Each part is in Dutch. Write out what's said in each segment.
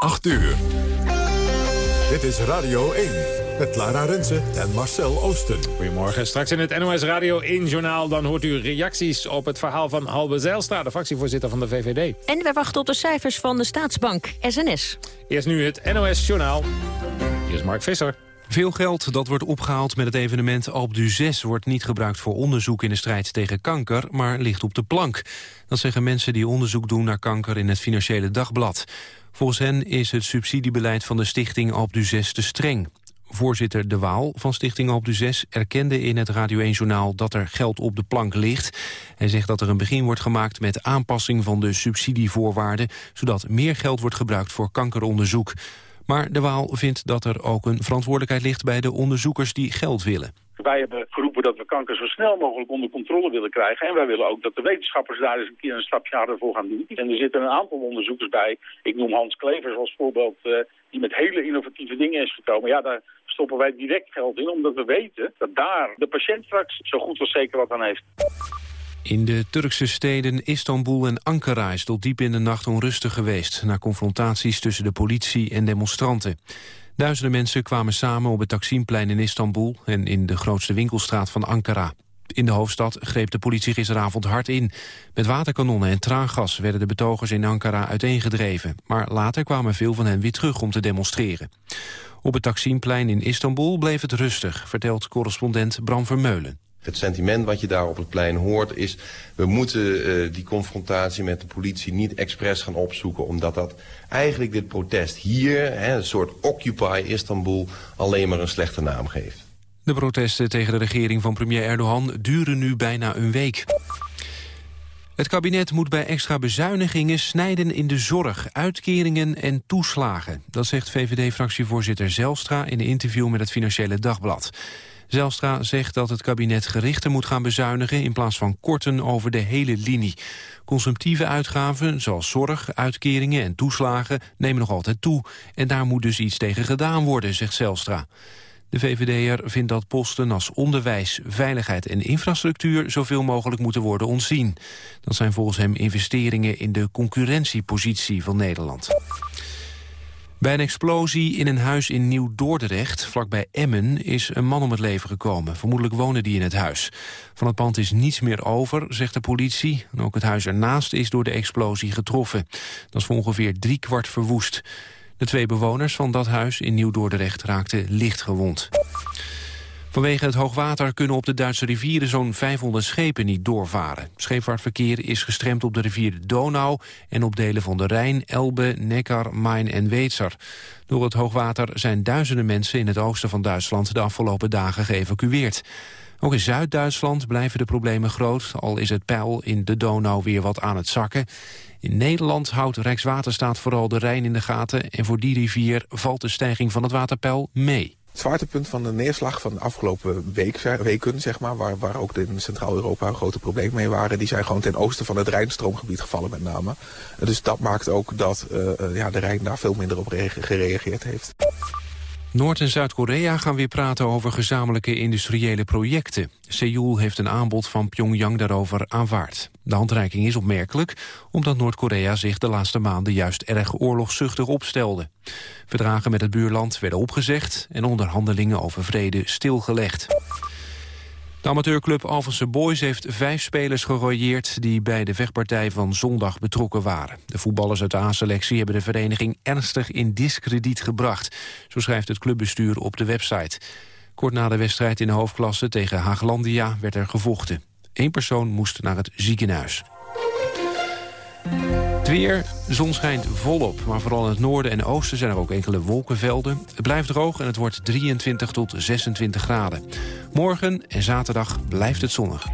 8 uur. Dit is Radio 1 met Lara Rensen en Marcel Oosten. Goedemorgen. Straks in het NOS Radio 1-journaal... dan hoort u reacties op het verhaal van Halbe Zijlstra... de fractievoorzitter van de VVD. En wij wachten op de cijfers van de staatsbank, SNS. Eerst nu het NOS-journaal. Hier is Mark Visser. Veel geld dat wordt opgehaald met het evenement Alp du 6 wordt niet gebruikt voor onderzoek in de strijd tegen kanker, maar ligt op de plank. Dat zeggen mensen die onderzoek doen naar kanker in het Financiële Dagblad. Volgens hen is het subsidiebeleid van de stichting Alp du 6 te streng. Voorzitter De Waal van Stichting Alp du 6 erkende in het Radio 1-journaal dat er geld op de plank ligt. Hij zegt dat er een begin wordt gemaakt met aanpassing van de subsidievoorwaarden, zodat meer geld wordt gebruikt voor kankeronderzoek. Maar De Waal vindt dat er ook een verantwoordelijkheid ligt bij de onderzoekers die geld willen. Wij hebben geroepen dat we kanker zo snel mogelijk onder controle willen krijgen. En wij willen ook dat de wetenschappers daar eens een keer een stapje harder voor gaan doen. En er zitten een aantal onderzoekers bij. Ik noem Hans Klevers als voorbeeld, uh, die met hele innovatieve dingen is gekomen. Ja, daar stoppen wij direct geld in, omdat we weten dat daar de patiënt straks zo goed als zeker wat aan heeft. In de Turkse steden Istanbul en Ankara is tot diep in de nacht onrustig geweest... na confrontaties tussen de politie en demonstranten. Duizenden mensen kwamen samen op het Taksimplein in Istanbul... en in de grootste winkelstraat van Ankara. In de hoofdstad greep de politie gisteravond hard in. Met waterkanonnen en traangas werden de betogers in Ankara uiteengedreven. Maar later kwamen veel van hen weer terug om te demonstreren. Op het Taksimplein in Istanbul bleef het rustig, vertelt correspondent Bram Vermeulen. Het sentiment wat je daar op het plein hoort is... we moeten uh, die confrontatie met de politie niet expres gaan opzoeken... omdat dat eigenlijk dit protest hier, hè, een soort Occupy Istanbul... alleen maar een slechte naam geeft. De protesten tegen de regering van premier Erdogan duren nu bijna een week. Het kabinet moet bij extra bezuinigingen snijden in de zorg, uitkeringen en toeslagen. Dat zegt VVD-fractievoorzitter Zelstra in een interview met het Financiële Dagblad. Zelstra zegt dat het kabinet gerichter moet gaan bezuinigen... in plaats van korten over de hele linie. Consumptieve uitgaven, zoals zorg, uitkeringen en toeslagen... nemen nog altijd toe. En daar moet dus iets tegen gedaan worden, zegt Zelstra. De VVD'er vindt dat posten als onderwijs, veiligheid en infrastructuur... zoveel mogelijk moeten worden ontzien. Dat zijn volgens hem investeringen in de concurrentiepositie van Nederland. Bij een explosie in een huis in Nieuw-Dordrecht, vlakbij Emmen, is een man om het leven gekomen. Vermoedelijk woonde die in het huis. Van het pand is niets meer over, zegt de politie. En ook het huis ernaast is door de explosie getroffen. Dat is voor ongeveer drie kwart verwoest. De twee bewoners van dat huis in Nieuw-Dordrecht raakten licht gewond. Vanwege het hoogwater kunnen op de Duitse rivieren zo'n 500 schepen niet doorvaren. Scheepvaartverkeer is gestremd op de rivier Donau en op delen van de Rijn, Elbe, Neckar, Main en Weetser. Door het hoogwater zijn duizenden mensen in het oosten van Duitsland de afgelopen dagen geëvacueerd. Ook in Zuid-Duitsland blijven de problemen groot, al is het peil in de Donau weer wat aan het zakken. In Nederland houdt Rijkswaterstaat vooral de Rijn in de gaten en voor die rivier valt de stijging van het waterpeil mee. Het zwaartepunt van de neerslag van de afgelopen week, weken, zeg maar, waar, waar ook in Centraal-Europa grote problemen mee waren, die zijn gewoon ten oosten van het Rijnstroomgebied gevallen met name. Dus dat maakt ook dat uh, ja, de Rijn daar veel minder op gereageerd heeft. Noord- en Zuid-Korea gaan weer praten over gezamenlijke industriële projecten. Seoul heeft een aanbod van Pyongyang daarover aanvaard. De handreiking is opmerkelijk, omdat Noord-Korea zich de laatste maanden juist erg oorlogszuchtig opstelde. Verdragen met het buurland werden opgezegd en onderhandelingen over vrede stilgelegd. De amateurclub Alphense Boys heeft vijf spelers gerooieerd... die bij de vechtpartij van zondag betrokken waren. De voetballers uit de A-selectie hebben de vereniging ernstig in discrediet gebracht. Zo schrijft het clubbestuur op de website. Kort na de wedstrijd in de hoofdklasse tegen Haaglandia werd er gevochten. Eén persoon moest naar het ziekenhuis. Het weer, zon schijnt volop, maar vooral in het noorden en oosten zijn er ook enkele wolkenvelden. Het blijft droog en het wordt 23 tot 26 graden. Morgen en zaterdag blijft het zonnig.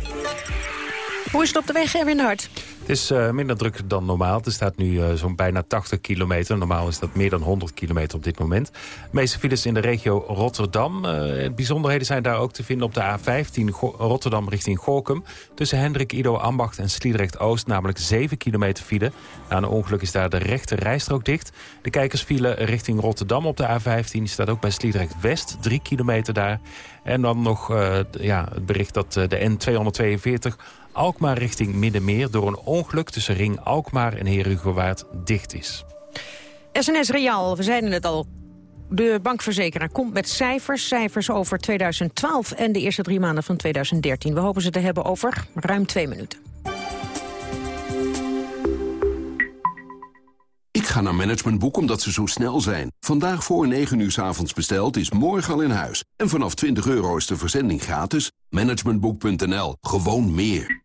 Hoe is het op de weg, Erwin Hart? Het is uh, minder druk dan normaal. Er staat nu uh, zo'n bijna 80 kilometer. Normaal is dat meer dan 100 kilometer op dit moment. De meeste files in de regio Rotterdam. Uh, bijzonderheden zijn daar ook te vinden op de A15 Go Rotterdam richting Gorkum. Tussen Hendrik, Ido, Ambacht en Sliedrecht-Oost. Namelijk 7 kilometer file. Na een ongeluk is daar de rechte rijstrook dicht. De kijkersfile richting Rotterdam op de A15 staat ook bij Sliedrecht-West. 3 kilometer daar. En dan nog ja, het bericht dat de N242 Alkmaar richting Middenmeer... door een ongeluk tussen Ring Alkmaar en Herugewaard dicht is. SNS Real, we zeiden het al. De bankverzekeraar komt met cijfers. Cijfers over 2012 en de eerste drie maanden van 2013. We hopen ze te hebben over ruim twee minuten. Ik ga naar Managementboek omdat ze zo snel zijn. Vandaag voor 9 uur s avonds besteld is morgen al in huis. En vanaf 20 euro is de verzending gratis. Managementboek.nl. Gewoon meer.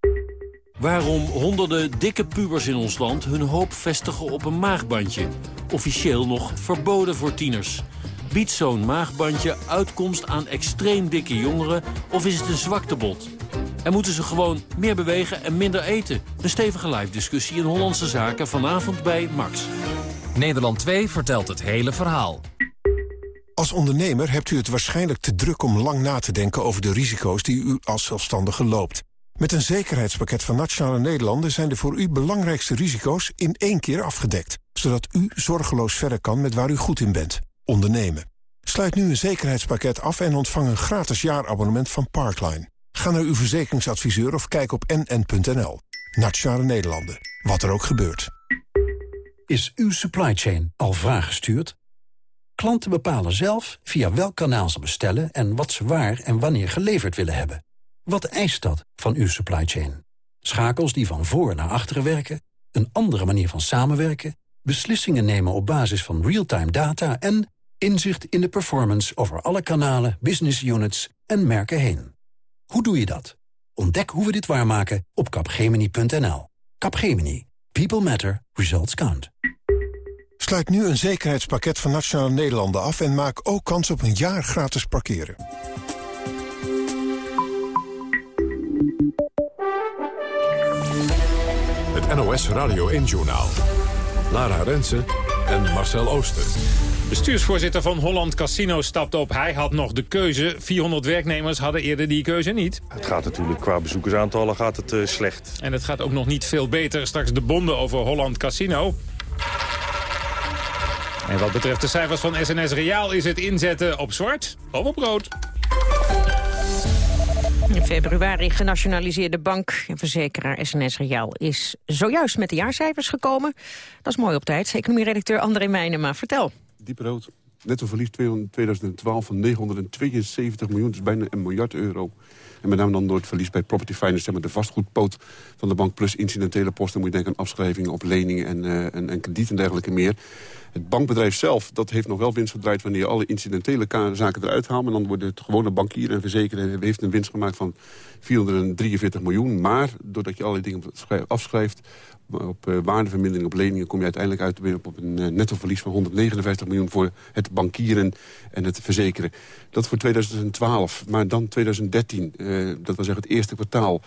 Waarom honderden dikke pubers in ons land hun hoop vestigen op een maagbandje. Officieel nog verboden voor tieners. Biedt zo'n maagbandje uitkomst aan extreem dikke jongeren of is het een zwaktebod? En moeten ze gewoon meer bewegen en minder eten? Een stevige live-discussie in Hollandse Zaken vanavond bij Max. Nederland 2 vertelt het hele verhaal. Als ondernemer hebt u het waarschijnlijk te druk om lang na te denken over de risico's die u als zelfstandige loopt. Met een zekerheidspakket van Nationale Nederlanden zijn de voor u belangrijkste risico's in één keer afgedekt. Zodat u zorgeloos verder kan met waar u goed in bent. Ondernemen. Sluit nu een zekerheidspakket af en ontvang een gratis jaarabonnement van Parkline. Ga naar uw verzekeringsadviseur of kijk op nn.nl. Nationale Nederlanden. Wat er ook gebeurt. Is uw supply chain al vraaggestuurd? Klanten bepalen zelf via welk kanaal ze bestellen... en wat ze waar en wanneer geleverd willen hebben. Wat eist dat van uw supply chain? Schakels die van voor naar achteren werken, een andere manier van samenwerken, beslissingen nemen op basis van real-time data en inzicht in de performance over alle kanalen, business units en merken heen. Hoe doe je dat? Ontdek hoe we dit waarmaken op capgemini.nl. Capgemini. People matter. Results count. Sluit nu een zekerheidspakket van Nationale Nederlanden af... en maak ook kans op een jaar gratis parkeren. Het NOS Radio 1-journaal. Lara Rensen en Marcel Ooster. Bestuursvoorzitter van Holland Casino stapt op. Hij had nog de keuze. 400 werknemers hadden eerder die keuze niet. Het gaat natuurlijk qua bezoekersaantallen gaat het uh, slecht. En het gaat ook nog niet veel beter. Straks de bonden over Holland Casino. En wat betreft de cijfers van SNS Reaal is het inzetten op zwart of op rood. In februari genationaliseerde bank en verzekeraar SNS Reaal is zojuist met de jaarcijfers gekomen. Dat is mooi op tijd. Economie-redacteur André Meijnema, vertel. Diepe rood. Netto verlies 2012 van 972 miljoen, dus bijna een miljard euro. En met name dan door het verlies bij Property Finance, zeg maar de vastgoedpoot van de bank... plus incidentele posten, moet je denken aan afschrijvingen op leningen en, uh, en, en krediet en dergelijke meer. Het bankbedrijf zelf, dat heeft nog wel winst gedraaid... wanneer je alle incidentele zaken eruit haalt. En dan wordt het gewone bankier en verzekeraar heeft een winst gemaakt van 443 miljoen. Maar doordat je allerlei dingen afschrijft op uh, waardevermindering op leningen... kom je uiteindelijk uit op een uh, nettoverlies van 159 miljoen... voor het bankieren en het verzekeren. Dat voor 2012. Maar dan 2013, uh, dat was het eerste kwartaal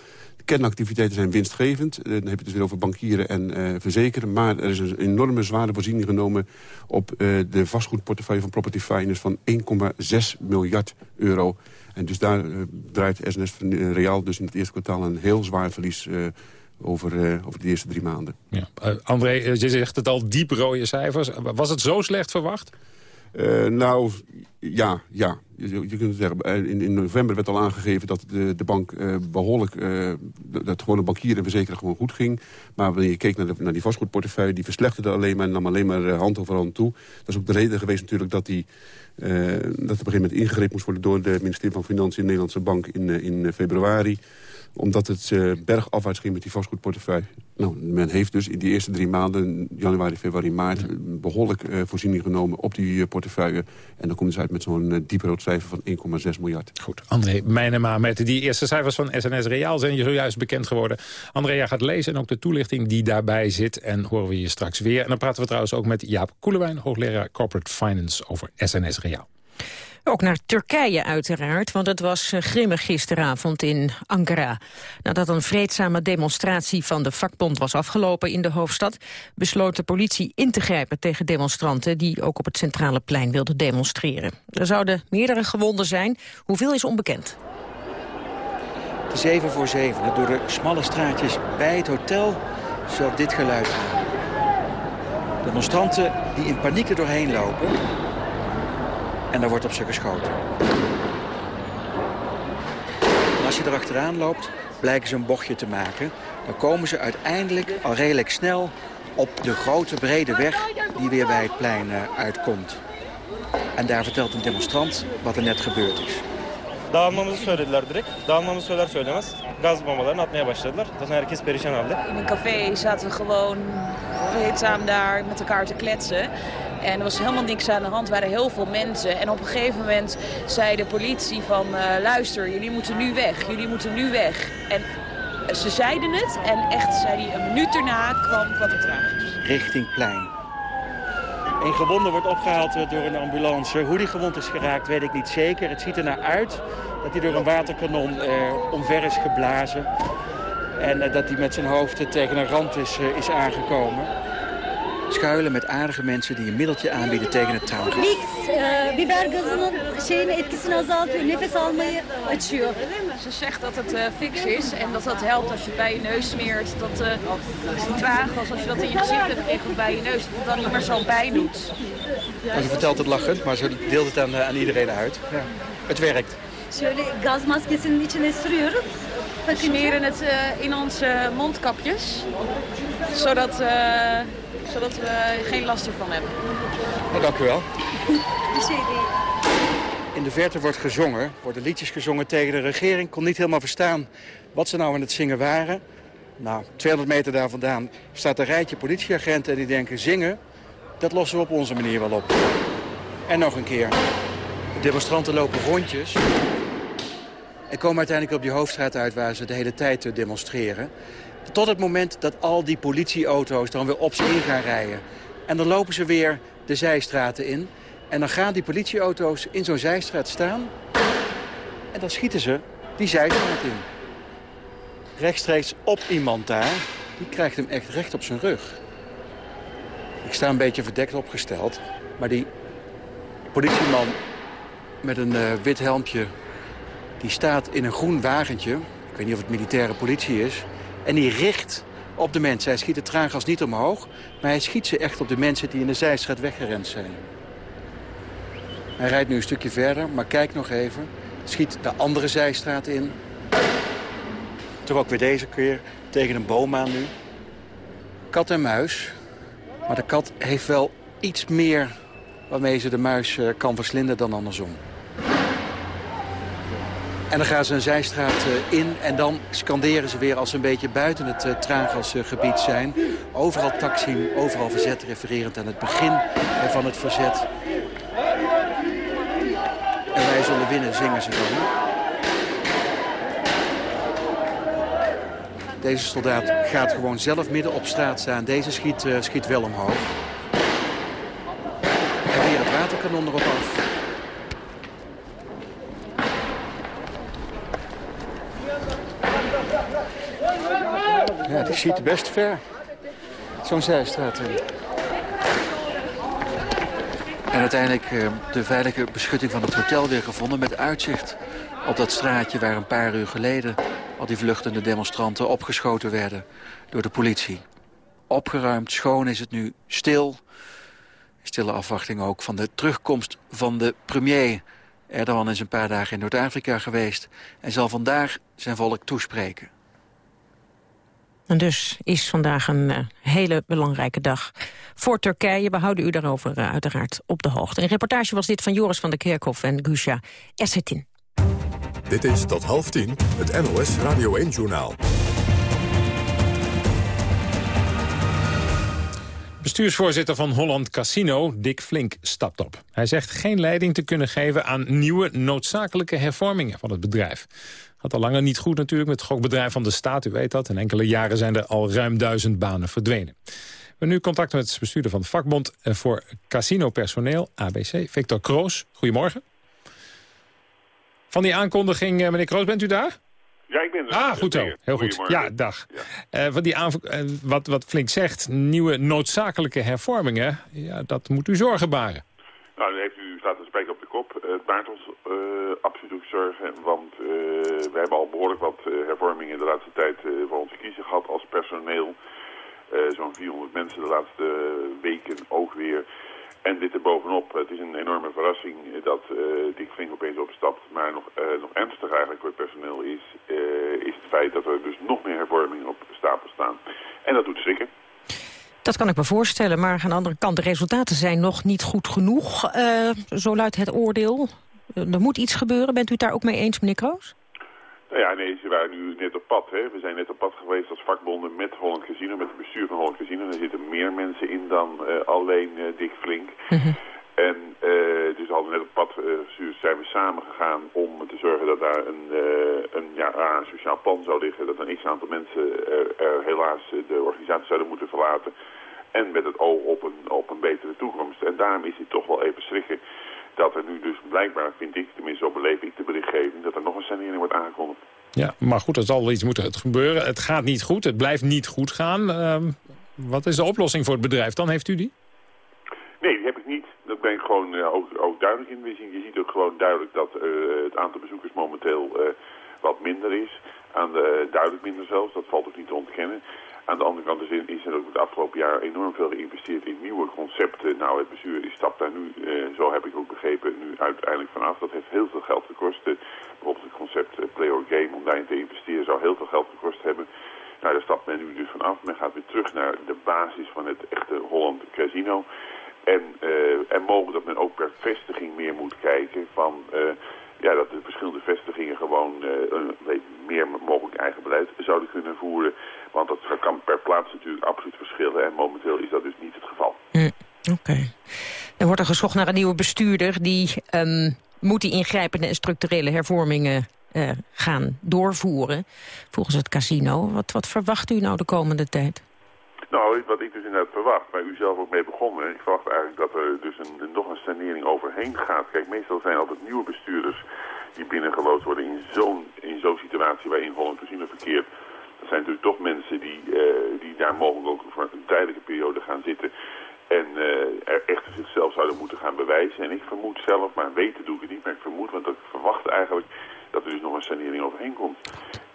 kernactiviteiten zijn winstgevend. Dan heb je het dus weer over bankieren en verzekeren. Maar er is een enorme zware voorziening genomen... op de vastgoedportefeuille van Property Finance van 1,6 miljard euro. En dus daar draait SNS Reaal dus in het eerste kwartaal... een heel zwaar verlies over, over de eerste drie maanden. Ja. André, je zegt het al, diep rode cijfers. Was het zo slecht verwacht? Uh, nou, ja, ja. Je, je, kunt zeggen. In, in, november werd al aangegeven dat de, de bank uh, behoorlijk... Uh, dat gewone bankieren en verzekeren gewoon goed ging. Maar wanneer je keek naar, de, naar die vastgoedportefeuille... die verslechterde alleen maar en nam alleen maar hand over hand toe. Dat is ook de reden geweest natuurlijk dat die... dat op een gegeven moment ingegrepen moest worden... door het ministerie van Financiën en Nederlandse Bank in, in februari omdat het uh, bergafwaarts ging met die vastgoedportefeuille. Nou, men heeft dus in die eerste drie maanden, januari, februari, maart... behoorlijk uh, voorziening genomen op die uh, portefeuille. En dan komt ze uit met zo'n uh, dieprood cijfer van 1,6 miljard. Goed, André Meijnema met die eerste cijfers van SNS Reaal zijn je zojuist bekend geworden. André, jij gaat lezen en ook de toelichting die daarbij zit. En horen we je straks weer. En dan praten we trouwens ook met Jaap Koelewijn... hoogleraar Corporate Finance over SNS Reaal. Ook naar Turkije uiteraard, want het was eh, grimmig gisteravond in Ankara. Nadat een vreedzame demonstratie van de vakbond was afgelopen in de hoofdstad... besloot de politie in te grijpen tegen demonstranten... die ook op het centrale plein wilden demonstreren. Er zouden meerdere gewonden zijn, hoeveel is onbekend. Zeven voor zeven, door de smalle straatjes bij het hotel, zo dit geluid aan. Demonstranten die in paniek er doorheen lopen. En daar wordt op ze geschoten. En als je erachteraan loopt, blijken ze een bochtje te maken. Dan komen ze uiteindelijk al redelijk snel op de grote brede weg die weer bij het plein eh, uitkomt. En daar vertelt een demonstrant wat er net gebeurd is. Dağılmamızı söylediler direkt. Dağılmamızı söyler söylemez gaz bombalarını atmaya başladılar. Zaten herkes perişan halde. In een café zaten we gewoon vreedzaam daar met elkaar te kletsen. En er was helemaal niks aan de hand. Er waren heel veel mensen. En op een gegeven moment zei de politie van... Uh, luister, jullie moeten nu weg. Jullie moeten nu weg. En ze zeiden het. En echt, zei een minuut daarna kwam, tragisch. Richting plein. Een gewonde wordt opgehaald door een ambulance. Hoe die gewond is geraakt weet ik niet zeker. Het ziet er naar uit dat hij door een waterkanon eh, omver is geblazen. En eh, dat hij met zijn hoofd tegen een rand is, eh, is aangekomen. Schuilen met aardige mensen die een middeltje aanbieden tegen het trauma. Mix, uh, biber gazının şeyini etkisini azaltıyor, nefes almayı açıyor. Ze zegt dat het uh, fix is en dat dat helpt als je het bij je neus smeert. Dat uh, is traag als als je dat in je gezicht hebt gekregen bij je neus, dat het dan niet meer zo pijn doet. ze vertelt het lachend, maar ze deelt het aan, aan iedereen uit. Ja. Het werkt. Şöyle gaz maskesinin içine sürüyoruz. We smeren het uh, in onze mondkapjes, zodat, uh, zodat we geen last ervan hebben. Nou, dank u wel. In de verte wordt gezongen, worden liedjes gezongen tegen de regering. Ik kon niet helemaal verstaan wat ze nou aan het zingen waren. Nou, 200 meter daar vandaan staat een rijtje politieagenten en die denken zingen, dat lossen we op onze manier wel op. En nog een keer. De demonstranten lopen rondjes en komen uiteindelijk op die hoofdstraat uit waar ze de hele tijd demonstreren. Tot het moment dat al die politieauto's dan weer op in gaan rijden. En dan lopen ze weer de zijstraten in. En dan gaan die politieauto's in zo'n zijstraat staan. En dan schieten ze die zijstraat in. Rechtstreeks op iemand daar. Die krijgt hem echt recht op zijn rug. Ik sta een beetje verdekt opgesteld. Maar die politieman met een uh, wit helmpje... die staat in een groen wagentje. Ik weet niet of het militaire politie is. En die richt op de mensen. Hij schiet het traangas niet omhoog. Maar hij schiet ze echt op de mensen die in de zijstraat weggerend zijn. Hij rijdt nu een stukje verder, maar kijk nog even. Schiet de andere zijstraat in. Toch ook weer deze keer tegen een boom aan nu. Kat en muis. Maar de kat heeft wel iets meer waarmee ze de muis eh, kan verslinden dan andersom. En dan gaan ze een zijstraat uh, in en dan scanderen ze weer als ze een beetje buiten het uh, traangasgebied zijn. Overal Taksim, overal verzet, refererend aan het begin van het verzet. En wij zullen winnen, zingen ze dan. Deze soldaat gaat gewoon zelf midden op straat staan. Deze schiet, schiet wel omhoog. En weer het waterkanon erop af. Ja, die schiet best ver. Zo'n zijstraat in. En uiteindelijk uh, de veilige beschutting van het hotel weer gevonden... met uitzicht op dat straatje waar een paar uur geleden... al die vluchtende demonstranten opgeschoten werden door de politie. Opgeruimd, schoon is het nu, stil. Stille afwachting ook van de terugkomst van de premier. Erdogan is een paar dagen in Noord-Afrika geweest... en zal vandaag zijn volk toespreken. En dus is vandaag een uh, hele belangrijke dag voor Turkije. We houden u daarover uh, uiteraard op de hoogte. Een reportage was dit van Joris van der Kerkhof en Gusha Essetin. Dit is tot half tien het NOS Radio 1-journaal. Bestuursvoorzitter van Holland Casino, Dick Flink, stapt op. Hij zegt geen leiding te kunnen geven aan nieuwe noodzakelijke hervormingen van het bedrijf. Gaat al langer niet goed natuurlijk met het gokbedrijf van de staat, u weet dat. In enkele jaren zijn er al ruim duizend banen verdwenen. We hebben nu contact met het bestuurder van de vakbond voor casinopersoneel, ABC, Victor Kroos. Goedemorgen. Van die aankondiging, eh, meneer Kroos, bent u daar? Ja, ik ben er. Ah, goed zo. Heel goed. Ja, dag. Eh, van die aanv- eh, wat, wat Flink zegt, nieuwe noodzakelijke hervormingen... Ja, dat moet u zorgen baren. Nou, dan heeft u staat een spijker op de kop. Eh, Het baart ons eh, absoluut zorgen, want eh, we hebben al behoorlijk wat hervormingen de laatste tijd voor ons kiezen gehad als personeel. Zo'n 400 mensen de laatste weken ook weer. En dit erbovenop, het is een enorme verrassing dat eh Dick Flink opeens opstapt. Maar nog, eh, nog ernstiger eigenlijk voor het personeel is, is het feit dat er dus nog meer hervormingen op stapel staan. En dat doet schrikken. Dat kan ik me voorstellen, maar aan de andere kant... de resultaten zijn nog niet goed genoeg, eh, zo luidt het oordeel. Eh, er moet iets gebeuren, bent u het daar ook mee eens, meneer Kroos? Nou ja, nee, ze waren nu net op pad. Hè. We zijn net op pad geweest als vakbonden met Holland Casino, met het bestuur van Holland Casino. Er zitten meer mensen in dan eh, alleen eh, Dick Flink. En eh, dus al net op pad eh, gestuurd zijn we samen gegaan om te zorgen dat daar een, eh, een, ja, een sociaal plan zou liggen. Dat een x-aantal mensen er, helaas eh, de organisatie zouden moeten verlaten. En met het oog op een, op een betere toekomst. En daarom is het toch wel even schrikken dat er nu dus blijkbaar, vind ik, tenminste zo beleef ik de berichtgeving, dat er nog een sanering wordt aangekondigd. Ja, maar goed, er zal wel iets moeten gebeuren. Het gaat niet goed, het blijft niet goed gaan. Ehm, wat is de oplossing voor het bedrijf? Dan heeft u die? Nee, die heb ik niet. Ben gewoon eh, ook, ook duidelijk in. Zien, je ziet ook gewoon duidelijk dat eh, het aantal bezoekers momenteel eh, wat minder is. Aan de, duidelijk minder zelfs, dat valt ook niet te ontkennen. Aan de andere kant is, er ook het afgelopen jaar enorm veel geïnvesteerd in nieuwe concepten. Nou, het bestuur stapt daar nu, zo heb ik ook begrepen, nu uiteindelijk vanaf. Dat heeft heel veel geld gekost. Bijvoorbeeld het concept Play or Game, om daarin te investeren, zou heel veel geld gekost hebben. Nou, daar stapt men nu dus vanaf. Men gaat weer terug naar de basis van het echte Holland Casino. En, eh, en mogelijk dat men ook per vestiging meer moet kijken van... eh, ja, dat de verschillende vestigingen gewoon eh, een meer mogelijk eigen beleid zouden kunnen voeren. Want dat kan per plaats natuurlijk absoluut verschillen. En momenteel is dat dus niet het geval. Oké. Er wordt er gezocht naar een nieuwe bestuurder... die ehm, moet die ingrijpende en structurele hervormingen gaan doorvoeren... volgens het casino. Wat, wat verwacht u nou de komende tijd? Nou, wat ik dus inderdaad verwacht, waar u zelf ook mee begonnen... ik verwacht eigenlijk dat er dus een, nog een sanering overheen gaat. Kijk, meestal zijn altijd nieuwe bestuurders die binnengeloodst worden in zo'n in zo'n situatie waarin Holland Casino verkeert. Dat zijn natuurlijk toch mensen die, eh, die daar mogelijk ook voor een tijdelijke periode gaan zitten... En eh, er echt zichzelf zouden moeten gaan bewijzen. En ik vermoed zelf, maar weten doe ik het niet, maar ik vermoed, want ik verwacht eigenlijk dat er dus nog een sanering overheen komt.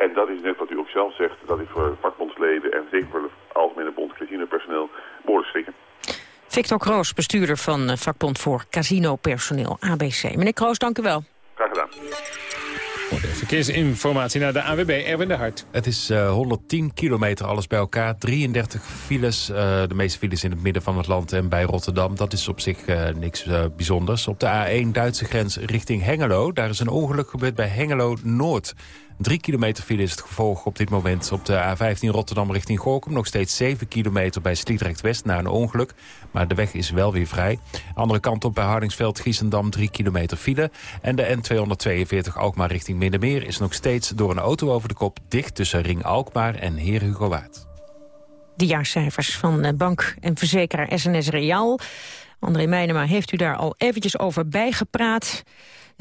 En dat is net wat u ook zelf zegt, dat is voor vakbondsleden en zeker voor de Algemene Bond Casino-personeel behoorlijk schrikken. Victor Kroos, bestuurder van eh, vakbond voor casinopersoneel ABC. Meneer Kroos, dank u wel. Graag gedaan. Verkeersinformatie naar de AWB, Erwin de Hart. Het is eh, 110 kilometer alles bij elkaar. 33 files. eh, de meeste files in het midden van het land en bij Rotterdam. Dat is op zich eh, niks eh, bijzonders. Op de A1 Duitse grens richting Hengelo. Daar is een ongeluk gebeurd bij Hengelo-Noord. Drie kilometer file is het gevolg op dit moment. Op de A15 Rotterdam richting Gorkum. Nog steeds 7 kilometer bij Sliedrecht-West na een ongeluk. Maar de weg is wel weer vrij. Andere kant op bij Hardingsveld-Giessendam 3 kilometer file. En de N242 Alkmaar richting Middenmeer is nog steeds door een auto over de kop dicht tussen Ring Alkmaar en Heer Hugo Waard. De jaarcijfers van eh, bank en verzekeraar SNS Reaal. André Meijnema heeft u daar al eventjes over bijgepraat.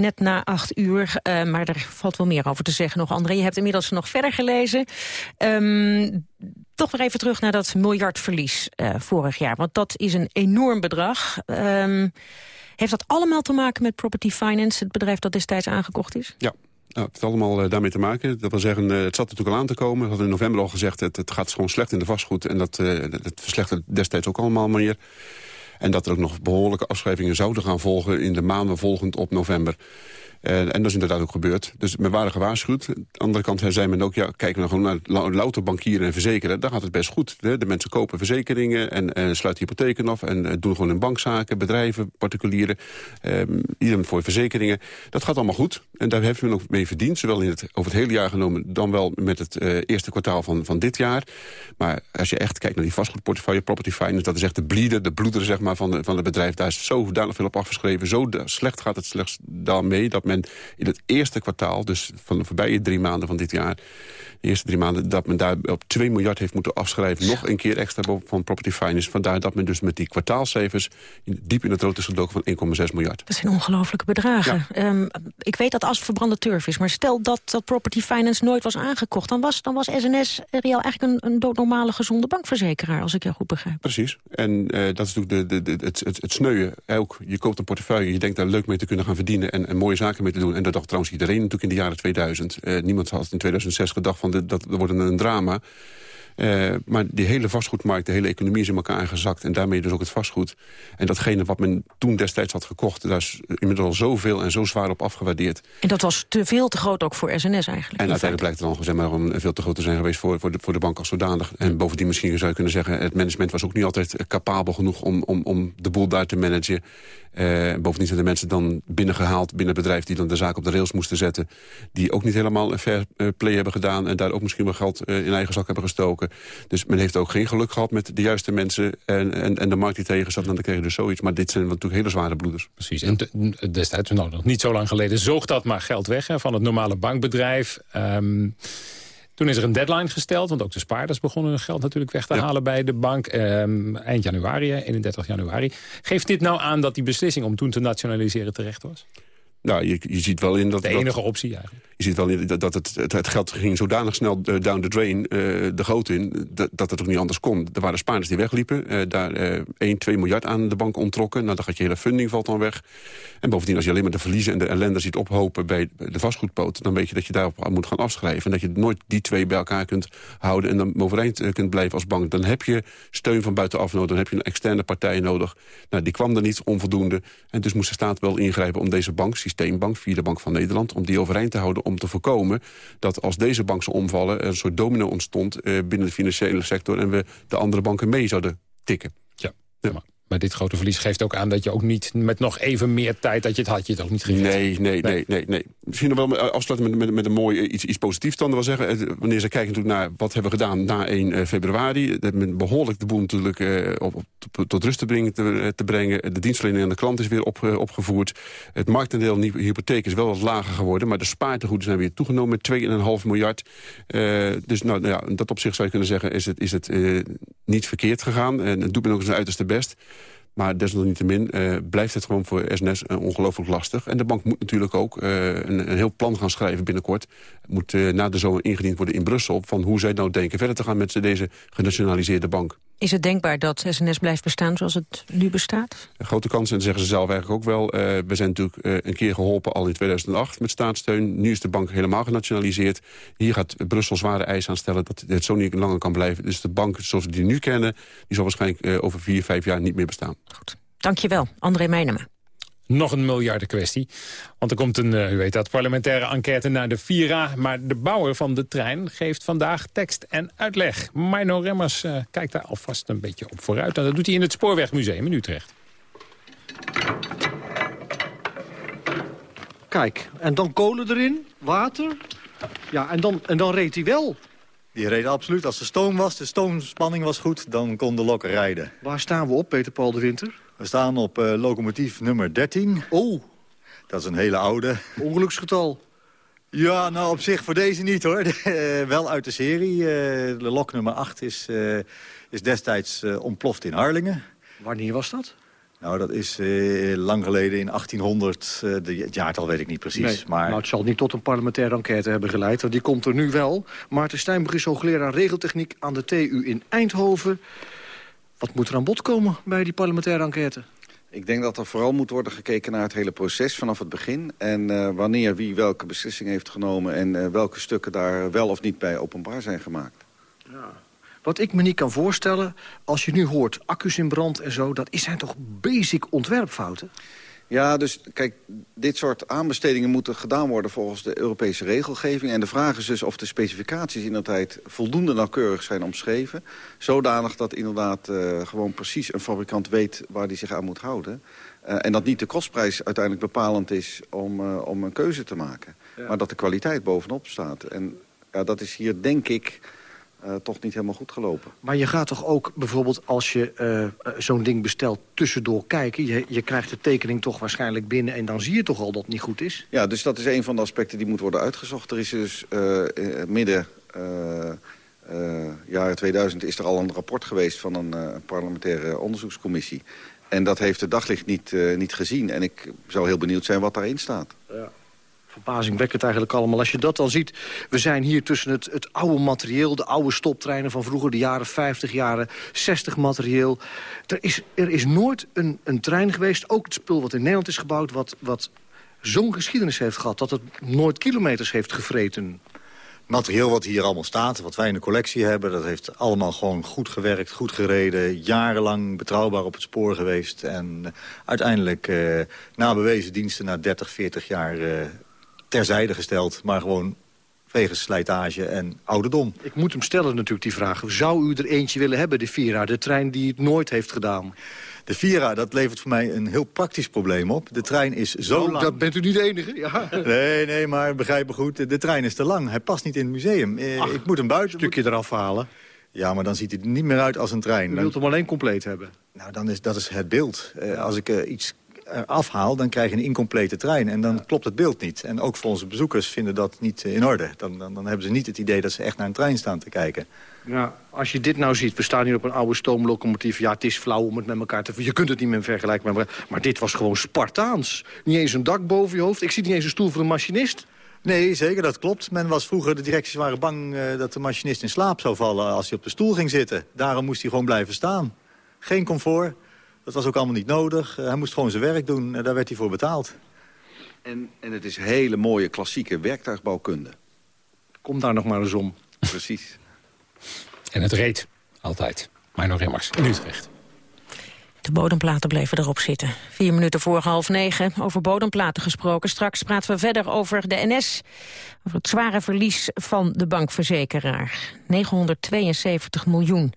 Net na acht uur, eh, maar er valt wel meer over te zeggen nog. André, je hebt inmiddels nog verder gelezen. Ehm, toch weer even terug naar dat miljardverlies eh, vorig jaar. Want dat is een enorm bedrag. Ehm, heeft dat allemaal te maken met Property Finance, het bedrijf dat destijds aangekocht is? Ja. Nou, het heeft allemaal eh, daarmee te maken. Dat wil zeggen, het zat natuurlijk al aan te komen. We hadden in november al gezegd, het, het gaat gewoon slecht in de vastgoed. En dat, eh, dat verslechtert destijds ook allemaal meer. En dat er ook nog behoorlijke afschrijvingen zouden gaan volgen... in de maanden volgend op november. Eh, en dat is inderdaad ook gebeurd. Dus we waren gewaarschuwd. Aan de andere kant zei men ook, ja, kijken we nou gewoon naar lou- louter bankieren en verzekeren. Dan gaat het best goed. De mensen kopen verzekeringen en, en sluiten hypotheken af... en eh, doen gewoon in bankzaken, bedrijven, particulieren. Um, iedereen voor verzekeringen. Dat gaat allemaal goed. En daar heeft men ook mee verdiend. Zowel in het, over het hele jaar genomen dan wel met het eh, eerste kwartaal van, van dit jaar. Maar als je echt kijkt naar die vastgoedportefeuille, property finance... dat is echt de bleeder, de bloeder, zeg maar van, de, van het bedrijf. Daar is zo veel op afgeschreven. Zo slecht gaat het slechts daarmee dat men in het eerste kwartaal... dus van de voorbije drie maanden van dit jaar de eerste drie maanden... dat men daar op 2 miljard heeft moeten afschrijven. Nog een keer extra van Property Finance. Vandaar dat men dus met die kwartaalcijfers... diep in het rood is gedoken van 1,6 miljard. Dat zijn ongelooflijke bedragen. Ehm, ik weet dat als verbrande turf is. Maar stel dat, dat Property Finance nooit was aangekocht... dan was, dan was SNS real eigenlijk een, een doodnormale gezonde bankverzekeraar... als ik jou goed begrijp. Precies. En uh, dat is natuurlijk de, de, de, het, het. Ook, je koopt een portefeuille, je denkt daar leuk mee te kunnen gaan verdienen... en, en mooie zaken mee te doen. En dat dacht trouwens iedereen natuurlijk in de jaren 2000. Uh, niemand had in 2006 gedacht van dat, dat wordt een drama. Uh, maar die hele vastgoedmarkt, de hele economie is in elkaar gezakt. En daarmee dus ook het vastgoed. En datgene wat men toen destijds had gekocht... daar is inmiddels al zoveel en zo zwaar op afgewaardeerd. En dat was te veel te groot ook voor SNS eigenlijk? En uiteindelijk blijkt het dan zeg maar, om veel te groot te zijn geweest... voor, voor, de, voor de bank als zodanig. En bovendien misschien zou je kunnen zeggen... het management was ook niet altijd capabel genoeg... om, om, om de boel daar te managen. Uh, bovendien zijn de mensen dan binnengehaald binnen het bedrijf... die dan de zaak op de rails moesten zetten. Die ook niet helemaal een fair play hebben gedaan... en daar ook misschien wel geld in eigen zak hebben gestoken. Dus men heeft ook geen geluk gehad met de juiste mensen... en, en, en de markt die tegen zat, dan kreeg je dus zoiets. Maar dit zijn natuurlijk hele zware bloeders. Precies, en destijds, nou, nog niet zo lang geleden... zoog dat maar geld weg hè, van het normale bankbedrijf... Um, toen is er een deadline gesteld, want ook de spaarders begonnen hun geld natuurlijk weg te halen bij de bank. Ehm, eind januari, 31 januari. Geeft dit nou aan dat die beslissing om toen te nationaliseren terecht was? Nou, je, je ziet wel in dat... De enige optie eigenlijk. Je ziet wel in dat, dat het, het, geld ging zodanig snel eh, down the drain, uh, de goot in... Dat, dat het ook niet anders kon. Er waren spaarders die wegliepen. Uh, daar uh, 1, 2 miljard aan de bank onttrokken. Nou, dan gaat je hele funding valt dan weg. En bovendien, als je alleen maar de verliezen en de ellende ziet ophopen... bij de vastgoedpoot, dan weet je dat je daarop moet gaan afschrijven. En dat je nooit die twee bij elkaar kunt houden... en dan overeind kunt blijven als bank. Dan heb je steun van buitenaf nodig. Dan heb je een externe partij nodig. Nou, die kwam er niet, onvoldoende. En dus moest de staat wel ingrijpen om deze bank, systeembank... vierde bank van Nederland, om die overeind te houden... om te voorkomen dat als deze bank zou omvallen... er een soort domino ontstond uh, binnen de financiële sector... en we de andere banken mee zouden tikken. Ja, ja. Maar dit grote verlies geeft ook aan dat je ook niet met nog even meer tijd... dat je het had je het ook niet gegeven. Nee, nee, nee, nee, nee. Misschien nog wel afsluiten met, met, met een mooi iets, iets positiefs dan wel zeggen. Wanneer ze kijken natuurlijk naar wat hebben we gedaan na 1 februari. Dat men behoorlijk de boel natuurlijk uh, op, op, tot rust te brengen, te, te, brengen. De dienstverlening aan de klant is weer op, uh, opgevoerd. Het marktendeel hypotheek is wel wat lager geworden. Maar de spaartegoeden zijn weer toegenomen met 2,5 miljard. Uh, dus nou, nou, ja, in dat opzicht zou je kunnen zeggen... is het, is het niet verkeerd gegaan. En het doet men ook zijn uiterste best. Maar desalniettemin uh, blijft het gewoon voor SNS uh, ongelooflijk lastig. En de bank moet natuurlijk ook uh, een, een, heel plan gaan schrijven binnenkort. Moet na de zomer ingediend worden in Brussel... van hoe zij nou denken verder te gaan met deze genationaliseerde bank. Is het denkbaar dat SNS blijft bestaan zoals het nu bestaat? Een grote kans, en dat zeggen ze zelf eigenlijk ook wel. we zijn natuurlijk een keer geholpen al in 2008 met staatssteun. Nu is de bank helemaal genationaliseerd. Hier gaat Brussel zware eisen aan stellen dat het zo niet langer kan blijven. Dus de bank zoals we die nu kennen... die zal waarschijnlijk over vier, vijf jaar niet meer bestaan. Goed. Dankjewel, André Meijnema. Nog een miljarden kwestie. Want er komt een, u weet dat, parlementaire enquête naar de Vira. Maar de bouwer van de trein geeft vandaag tekst en uitleg. Mino Remmers uh, kijkt daar alvast een beetje op vooruit. En dat doet hij in het Spoorwegmuseum in Utrecht. Kijk, en dan kolen erin, water. Ja, en dan, en dan reed hij wel. Die reed absoluut. Als er stoom was, de stoomspanning was goed, dan kon de lok rijden. Waar staan we op, Peter Paul de Winter? We staan op uh, locomotief nummer 13. Oh. Dat is een hele oude. Ongeluksgetal. Ja, nou op zich voor deze niet hoor. wel uit de serie. Uh, de lok nummer 8 is, is destijds ontploft in Harlingen. Wanneer was dat? Nou, dat is lang geleden in 1800. Uh, de, het jaartal weet ik niet precies. Nee, maar... nou, het zal niet tot een parlementaire enquête hebben geleid. Want die komt er nu wel. Maarten Stijnberg is hoogleraar regeltechniek aan de TU in Eindhoven. Wat moet er aan bod komen bij die parlementaire enquête? Ik denk dat er vooral moet worden gekeken naar het hele proces vanaf het begin. En uh, wanneer wie welke beslissing heeft genomen... en uh, welke stukken daar wel of niet bij openbaar zijn gemaakt. Ja. Wat ik me niet kan voorstellen, als je nu hoort accu's in brand en zo... dat zijn toch basic ontwerpfouten? Ja, dus kijk, dit soort aanbestedingen moeten gedaan worden volgens de Europese regelgeving. En de vraag is dus of de specificaties in dat tijd voldoende nauwkeurig zijn omschreven. Zodanig dat inderdaad uh, gewoon precies een fabrikant weet waar hij zich aan moet houden. Uh, en dat niet de kostprijs uiteindelijk bepalend is om, uh, om een keuze te maken. Ja. Maar dat de kwaliteit bovenop staat. En ja, dat is hier denk ik eh, toch niet helemaal goed gelopen. Maar je gaat toch ook bijvoorbeeld als je uh, zo'n ding bestelt tussendoor kijken. Je, je krijgt de tekening toch waarschijnlijk binnen en dan zie je toch al dat het niet goed is? Ja, dus dat is een van de aspecten die moet worden uitgezocht. Er is dus uh, midden jaren 2000 is er al een rapport geweest van een parlementaire onderzoekscommissie. En dat heeft het daglicht niet, niet gezien. En ik zou heel benieuwd zijn wat daarin staat. Ja verbazingwekkend eigenlijk allemaal. Als je dat dan ziet, we zijn hier tussen het, het oude materieel... de oude stoptreinen van vroeger, de jaren 50, jaren 60 materieel. Er is, er is nooit een, een trein geweest, ook het spul wat in Nederland is gebouwd... wat, wat zo'n geschiedenis heeft gehad, dat het nooit kilometers heeft gevreten materieel wat hier allemaal staat, wat wij in de collectie hebben... dat heeft allemaal gewoon goed gewerkt, goed gereden... jarenlang betrouwbaar op het spoor geweest... en uiteindelijk uh, na bewezen diensten na 30, 40 jaar... Uh, terzijde gesteld, maar gewoon wegens slijtage en ouderdom. Ik moet hem stellen natuurlijk die vraag. Zou u er eentje willen hebben, de Vira, de trein die het nooit heeft gedaan? De Vira, dat levert voor mij een heel praktisch probleem op. De trein is zo oh, lang... Dat bent u niet de enige, ja. Nee, nee, maar begrijp me goed. De trein is te lang. Hij past niet in het museum. Eh, ik moet hem buiten... Een stukje eraf halen. Ja, maar dan ziet hij er niet meer uit als een trein. U wilt hem alleen compleet hebben? Nou, dan is, dat is het beeld. Uh, als ik uh, iets afhaal, dan krijg je een incomplete trein. En dan klopt het beeld niet. En ook voor onze bezoekers vinden dat niet in orde. Dan, dan, dan hebben ze niet het idee dat ze echt naar een trein staan te kijken. Ja, als je dit nou ziet, we staan hier op een oude stoomlocomotief. Ja, het is flauw om het met elkaar te... Je kunt het niet meer vergelijken met elkaar. Maar dit was gewoon Spartaans. Niet eens een dak boven je hoofd. Ik zie niet eens een stoel voor een machinist. Nee, zeker, dat klopt. Men was vroeger, de directies waren bang uh, dat de machinist in slaap zou vallen als hij op de stoel ging zitten. Daarom moest hij gewoon blijven staan. Geen comfort. Dat was ook allemaal niet nodig. Eh, hij moest gewoon zijn werk doen. en daar werd hij voor betaald. En, en het is hele mooie klassieke werktuigbouwkunde. Kom daar nog maar eens om. Precies. En het reed. Altijd. Maar nog immers. In Utrecht. De bodemplaten bleven erop zitten. Vier minuten voor half negen. Over bodemplaten gesproken. Straks praten we verder over de NS. Over het zware verlies van de bankverzekeraar. 972 miljoen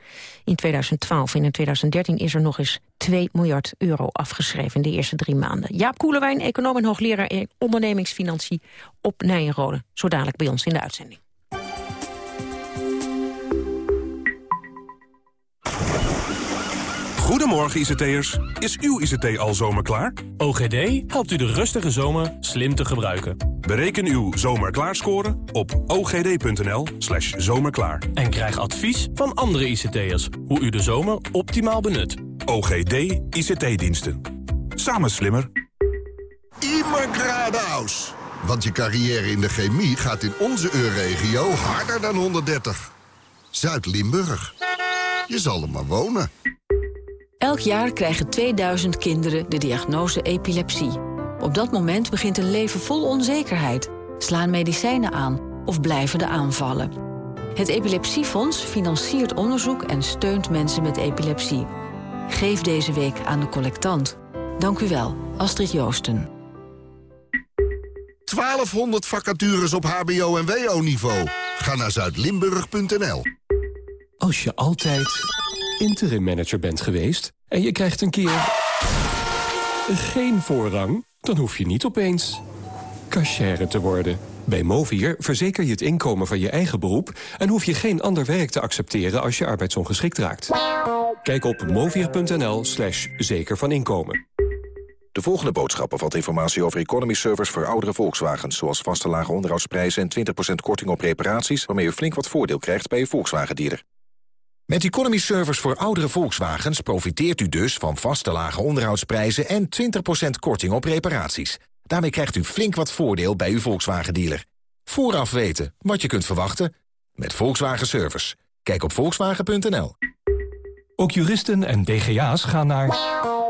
in 2012. En in 2013 is er nog eens 2 miljard euro afgeschreven in de eerste drie maanden. Jaap Koelewijn, econoom en hoogleraar ondernemingsfinanciën op Nijenrode. Zo dadelijk bij ons in de uitzending. Goedemorgen ICT'ers. Is uw ICT al zomerklaar? OGD helpt u de rustige zomer slim te gebruiken. Bereken uw zomerklaarscore op ogd.nl slash zomerklaar. En krijg advies van andere ICT'ers hoe u de zomer optimaal benut. OGD ICT-diensten. Samen slimmer. Immergradaus. Want je carrière in de chemie gaat in onze EU-regio harder dan 130. Zuid-Limburg. Je zal er maar wonen. Elk jaar krijgen 2000 kinderen de diagnose epilepsie. Op dat moment begint een leven vol onzekerheid. Slaan medicijnen aan of blijven de aanvallen. Het Epilepsiefonds financiert onderzoek en steunt mensen met epilepsie. Geef deze week aan de collectant. Dank u wel, Astrid Joosten. 1200 vacatures op hbo- en wo-niveau. Ga naar zuidlimburg.nl. Als je altijd interim manager bent geweest... en je krijgt een keer geen voorrang... dan hoef je niet opeens cashier te worden. Bij Movier verzeker je het inkomen van je eigen beroep... en hoef je geen ander werk te accepteren als je arbeidsongeschikt raakt. Kijk op movier.nl slash zeker van inkomen. De volgende boodschap bevat informatie over economy servers voor oudere Volkswagens... zoals vaste lage onderhoudsprijzen en 20% korting op reparaties... waarmee u flink wat voordeel krijgt bij uw Volkswagen-dealer. Met Economy Servers voor oudere Volkswagens profiteert u dus van vaste lage onderhoudsprijzen en 20% korting op reparaties. Daarmee krijgt u flink wat voordeel bij uw Volkswagen-dealer. Vooraf weten wat je kunt verwachten met Volkswagen Service. Kijk op volkswagen.nl. Ook juristen en DGA's gaan naar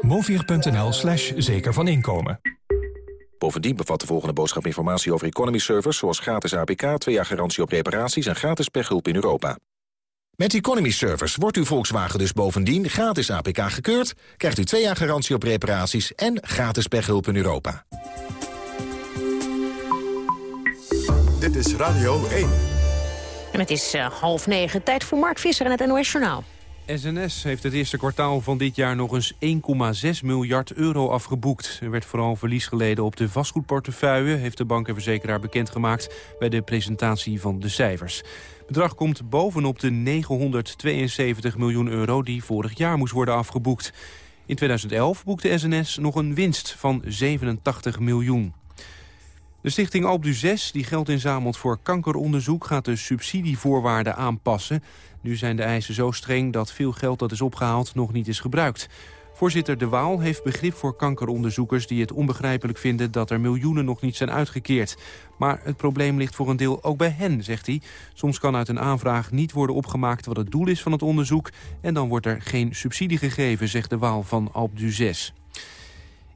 movier.nl slash zeker van inkomen. Bovendien bevat de volgende boodschap informatie over economy servers... zoals gratis APK, 2 jaar garantie op reparaties en gratis pechhulp in Europa. Met Economy Servers wordt uw Volkswagen dus bovendien gratis APK gekeurd... krijgt u twee jaar garantie op reparaties en gratis pechhulp in Europa. Dit is Radio 1. En het is uh, half negen. Tijd voor Mark Visser en het NOS Journaal. SNS heeft het eerste kwartaal van dit jaar nog eens 1,6 miljard euro afgeboekt. Er werd vooral verlies geleden op de vastgoedportefeuille... heeft de bank en verzekeraar bekendgemaakt bij de presentatie van de cijfers. Bedrag komt bovenop de 972 miljoen euro die vorig jaar moest worden afgeboekt. In 2011 boekte SNS nog een winst van 87 miljoen. De stichting Alp du 6, die geld inzamelt voor kankeronderzoek... gaat de subsidievoorwaarden aanpassen. Nu zijn de eisen zo streng dat veel geld dat is opgehaald nog niet is gebruikt. Voorzitter De Waal heeft begrip voor kankeronderzoekers... die het onbegrijpelijk vinden dat er miljoenen nog niet zijn uitgekeerd. Maar het probleem ligt voor een deel ook bij hen, zegt hij. Soms kan uit een aanvraag niet worden opgemaakt wat het doel is van het onderzoek... en dan wordt er geen subsidie gegeven, zegt De Waal van Alp du 6.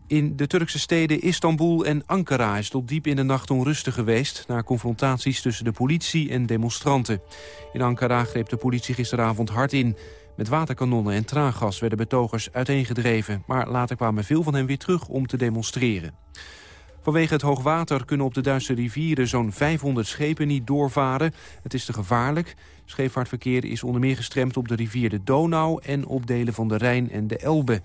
In de Turkse steden Istanbul en Ankara is tot diep in de nacht onrustig geweest... na confrontaties tussen de politie en demonstranten. In Ankara greep de politie gisteravond hard in. Met waterkanonnen en traangas werden betogers uiteengedreven... maar later kwamen veel van hen weer terug om te demonstreren. Vanwege het hoogwater kunnen op de Duitse rivieren zo'n 500 schepen niet doorvaren. Het is te gevaarlijk. Scheepvaartverkeer is onder meer gestremd op de rivier de Donau... en op delen van de Rijn en de Elbe.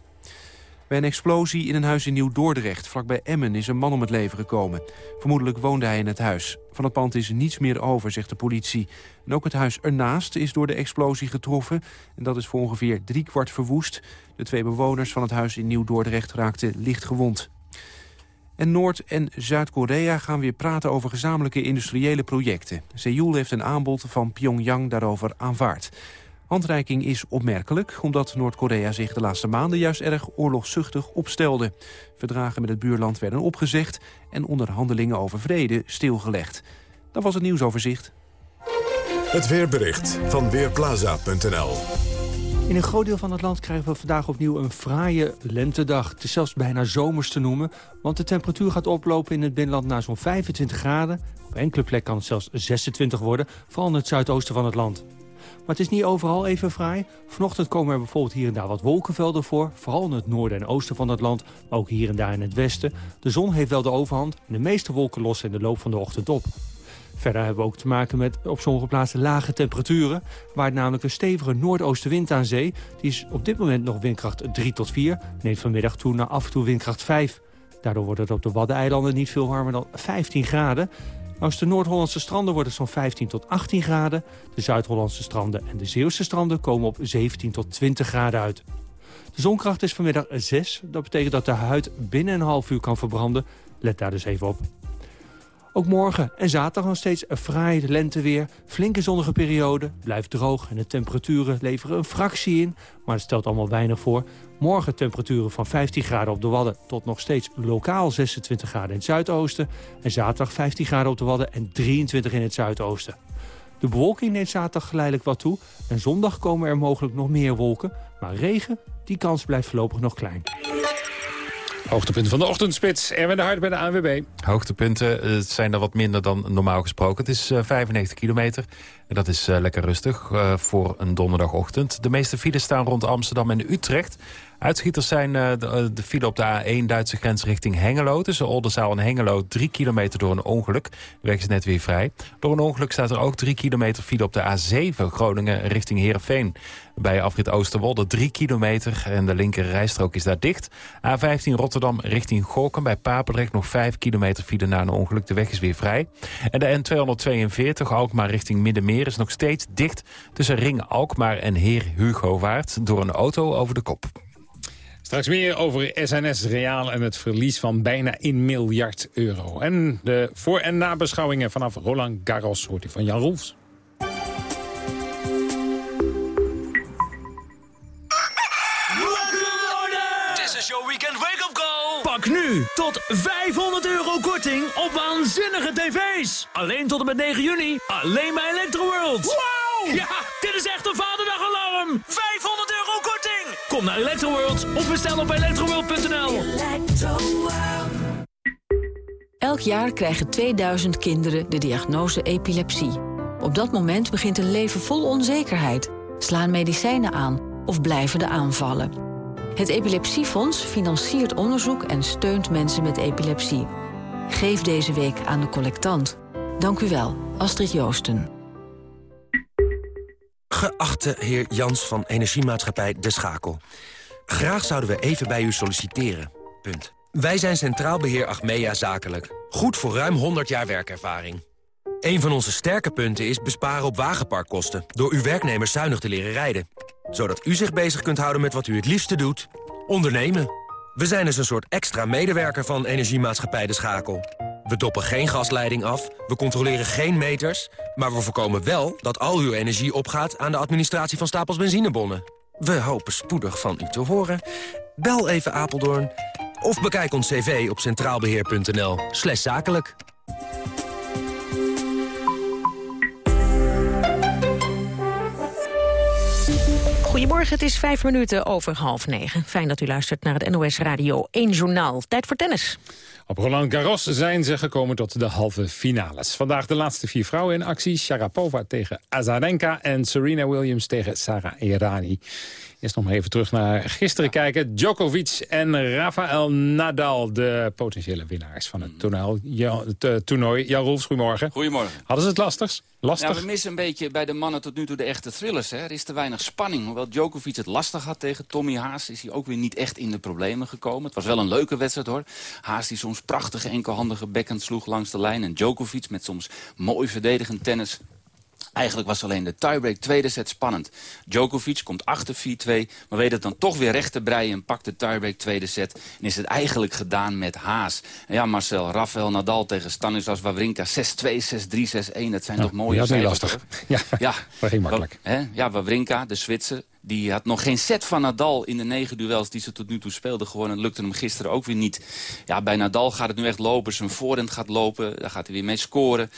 Bij een explosie in een huis in Nieuw-Dordrecht, vlakbij Emmen, is een man om het leven gekomen. Vermoedelijk woonde hij in het huis. Van het pand is niets meer over, zegt de politie. En ook het huis ernaast is door de explosie getroffen. En dat is voor ongeveer driekwart verwoest. De twee bewoners van het huis in Nieuw-Dordrecht raakten licht gewond. En Noord- en Zuid-Korea gaan weer praten over gezamenlijke industriële projecten. Seoul heeft een aanbod van Pyongyang daarover aanvaard. Handreiking is opmerkelijk, omdat Noord-Korea zich de laatste maanden juist erg oorlogszuchtig opstelde. Verdragen met het buurland werden opgezegd en onderhandelingen over vrede stilgelegd. Dat was het nieuwsoverzicht. Het weerbericht van Weerplaza.nl in een groot deel van het land krijgen we vandaag opnieuw een fraaie lentedag. Het is zelfs bijna zomers te noemen, want de temperatuur gaat oplopen in het binnenland naar zo'n 25 graden. Op enkele plekken kan het zelfs 26 worden, vooral in het zuidoosten van het land. Maar het is niet overal even fraai. Vanochtend komen er bijvoorbeeld hier en daar wat wolkenvelden voor. Vooral in het noorden en oosten van het land, maar ook hier en daar in het westen. De zon heeft wel de overhand en de meeste wolken lossen in de loop van de ochtend op. Verder hebben we ook te maken met op sommige plaatsen lage temperaturen. Waar namelijk een stevige noordoostenwind aan zee. Die is op dit moment nog windkracht 3 tot 4. Neemt vanmiddag toe naar af en toe windkracht 5. Daardoor wordt het op de Waddeneilanden niet veel warmer dan 15 graden. Langs de Noord-Hollandse stranden wordt het zo'n 15 tot 18 graden. De Zuid-Hollandse stranden en de Zeeuwse stranden komen op 17 tot 20 graden uit. De zonkracht is vanmiddag 6. Dat betekent dat de huid binnen een half uur kan verbranden. Let daar dus even op. Ook morgen en zaterdag nog steeds een fraai lenteweer. Flinke zonnige periode, blijft droog en de temperaturen leveren een fractie in. Maar het stelt allemaal weinig voor. Morgen temperaturen van 15 graden op de Wadden tot nog steeds lokaal 26 graden in het zuidoosten. En zaterdag 15 graden op de Wadden en 23 in het zuidoosten. De bewolking neemt zaterdag geleidelijk wat toe. En zondag komen er mogelijk nog meer wolken. Maar regen, die kans blijft voorlopig nog klein. Hoogtepunten van de ochtendspits. Erwin de Hart bij de ANWB. Hoogtepunten uh, zijn er wat minder dan normaal gesproken. Het is uh, 95 kilometer. En dat is uh, lekker rustig voor een donderdagochtend. De meeste files staan rond Amsterdam en Utrecht. Uitschieters zijn uh, de, de, file op de A1 Duitse grens richting Hengelo. Tussen Oldenzaal en Hengelo drie kilometer door een ongeluk. De weg is net weer vrij. Door een ongeluk staat er ook drie kilometer file op de A7 Groningen richting Heerenveen. Bij afrit Oosterwolde 3 kilometer en de linker rijstrook is daar dicht. A15 Rotterdam richting Gorkum bij Papendrecht nog 5 kilometer file na een ongeluk. De weg is weer vrij. En de N242 Alkmaar richting Middenmeer is nog steeds dicht... tussen Ring Alkmaar en Heer Hugo Waard door een auto over de kop. Straks meer over SNS Reaal en het verlies van bijna 1 miljard euro. En de voor- en nabeschouwingen vanaf Roland Garros hoort u van Jan Roels. Pak nu tot 500 euro korting op waanzinnige tv's. Alleen tot en met 9 juni. Alleen bij Electroworld. Wow! Ja, dit is echt een vaderdagalarm. 500 euro korting. Kom naar Electroworld of bestel op electroworld.nl. Elk jaar krijgen 2000 kinderen de diagnose epilepsie. Op dat moment begint een leven vol onzekerheid. Slaan medicijnen aan of blijven de aanvallen. Het Epilepsiefonds financiert onderzoek en steunt mensen met epilepsie. Geef deze week aan de collectant. Dank u wel, Astrid Joosten. Geachte heer Jans van Energiemaatschappij De Schakel. Graag zouden we even bij u solliciteren. Punt. Wij zijn Centraal Beheer Achmea Zakelijk. Goed voor ruim 100 jaar werkervaring. Een van onze sterke punten is besparen op wagenparkkosten... door uw werknemers zuinig te leren rijden. Zodat u zich bezig kunt houden met wat u het liefste doet. Ondernemen. We zijn dus een soort extra medewerker van Energiemaatschappij De Schakel. We doppen geen gasleiding af, we controleren geen meters... maar we voorkomen wel dat al uw energie opgaat... aan de administratie van stapels benzinebonnen. We hopen spoedig van u te horen. Bel even Apeldoorn of bekijk ons cv op centraalbeheer.nl slash zakelijk. Goedemorgen, het is vijf minuten over half negen. Fijn dat u luistert naar het NOS Radio 1 Journaal. Tijd voor tennis. Op Roland Garros zijn ze gekomen tot de halve finales. Vandaag de laatste vier vrouwen in actie. Sharapova tegen Azarenka en Serena Williams tegen Sarah Errani. Eerst nog maar even terug naar gisteren kijken. Djokovic en Rafael Nadal, de potentiële winnaars van het toernooi. Ja, het uh, toernooi. Jan Rolfs, goedemorgen. Goedemorgen. Hadden ze het lastig? lastig? Ja, we missen een beetje bij de mannen tot nu toe de echte thrillers. Hè. Er is te weinig spanning. Hoewel Djokovic het lastig had tegen Tommy Haas... is hij ook weer niet echt in de problemen gekomen. Het was wel een leuke wedstrijd, hoor. Haas die soms prachtige enkelhandige backhand sloeg langs de lijn. En Djokovic met soms mooi verdedigend tennis Eigenlijk was alleen de tiebreak tweede set spannend. Djokovic komt achter 4-2, maar weet het dan toch weer recht te breien... en pakt de tiebreak tweede set. En is het eigenlijk gedaan met Haas. En ja, Marcel, Rafael Nadal tegen Stanislas Wawrinka. 6-2, 6-3, 6-1, dat zijn toch mooie ja, cijfers. lastig. Ja, ja, dat ging makkelijk. Hè? Ja, Wawrinka, de Zwitser, die had nog geen set van Nadal in de negen duels die ze tot nu toe speelden. Gewoon, en lukte hem gisteren ook weer niet. Ja, bij Nadal gaat het nu echt lopen. Zijn voorhand gaat lopen. Daar gaat hij weer mee scoren.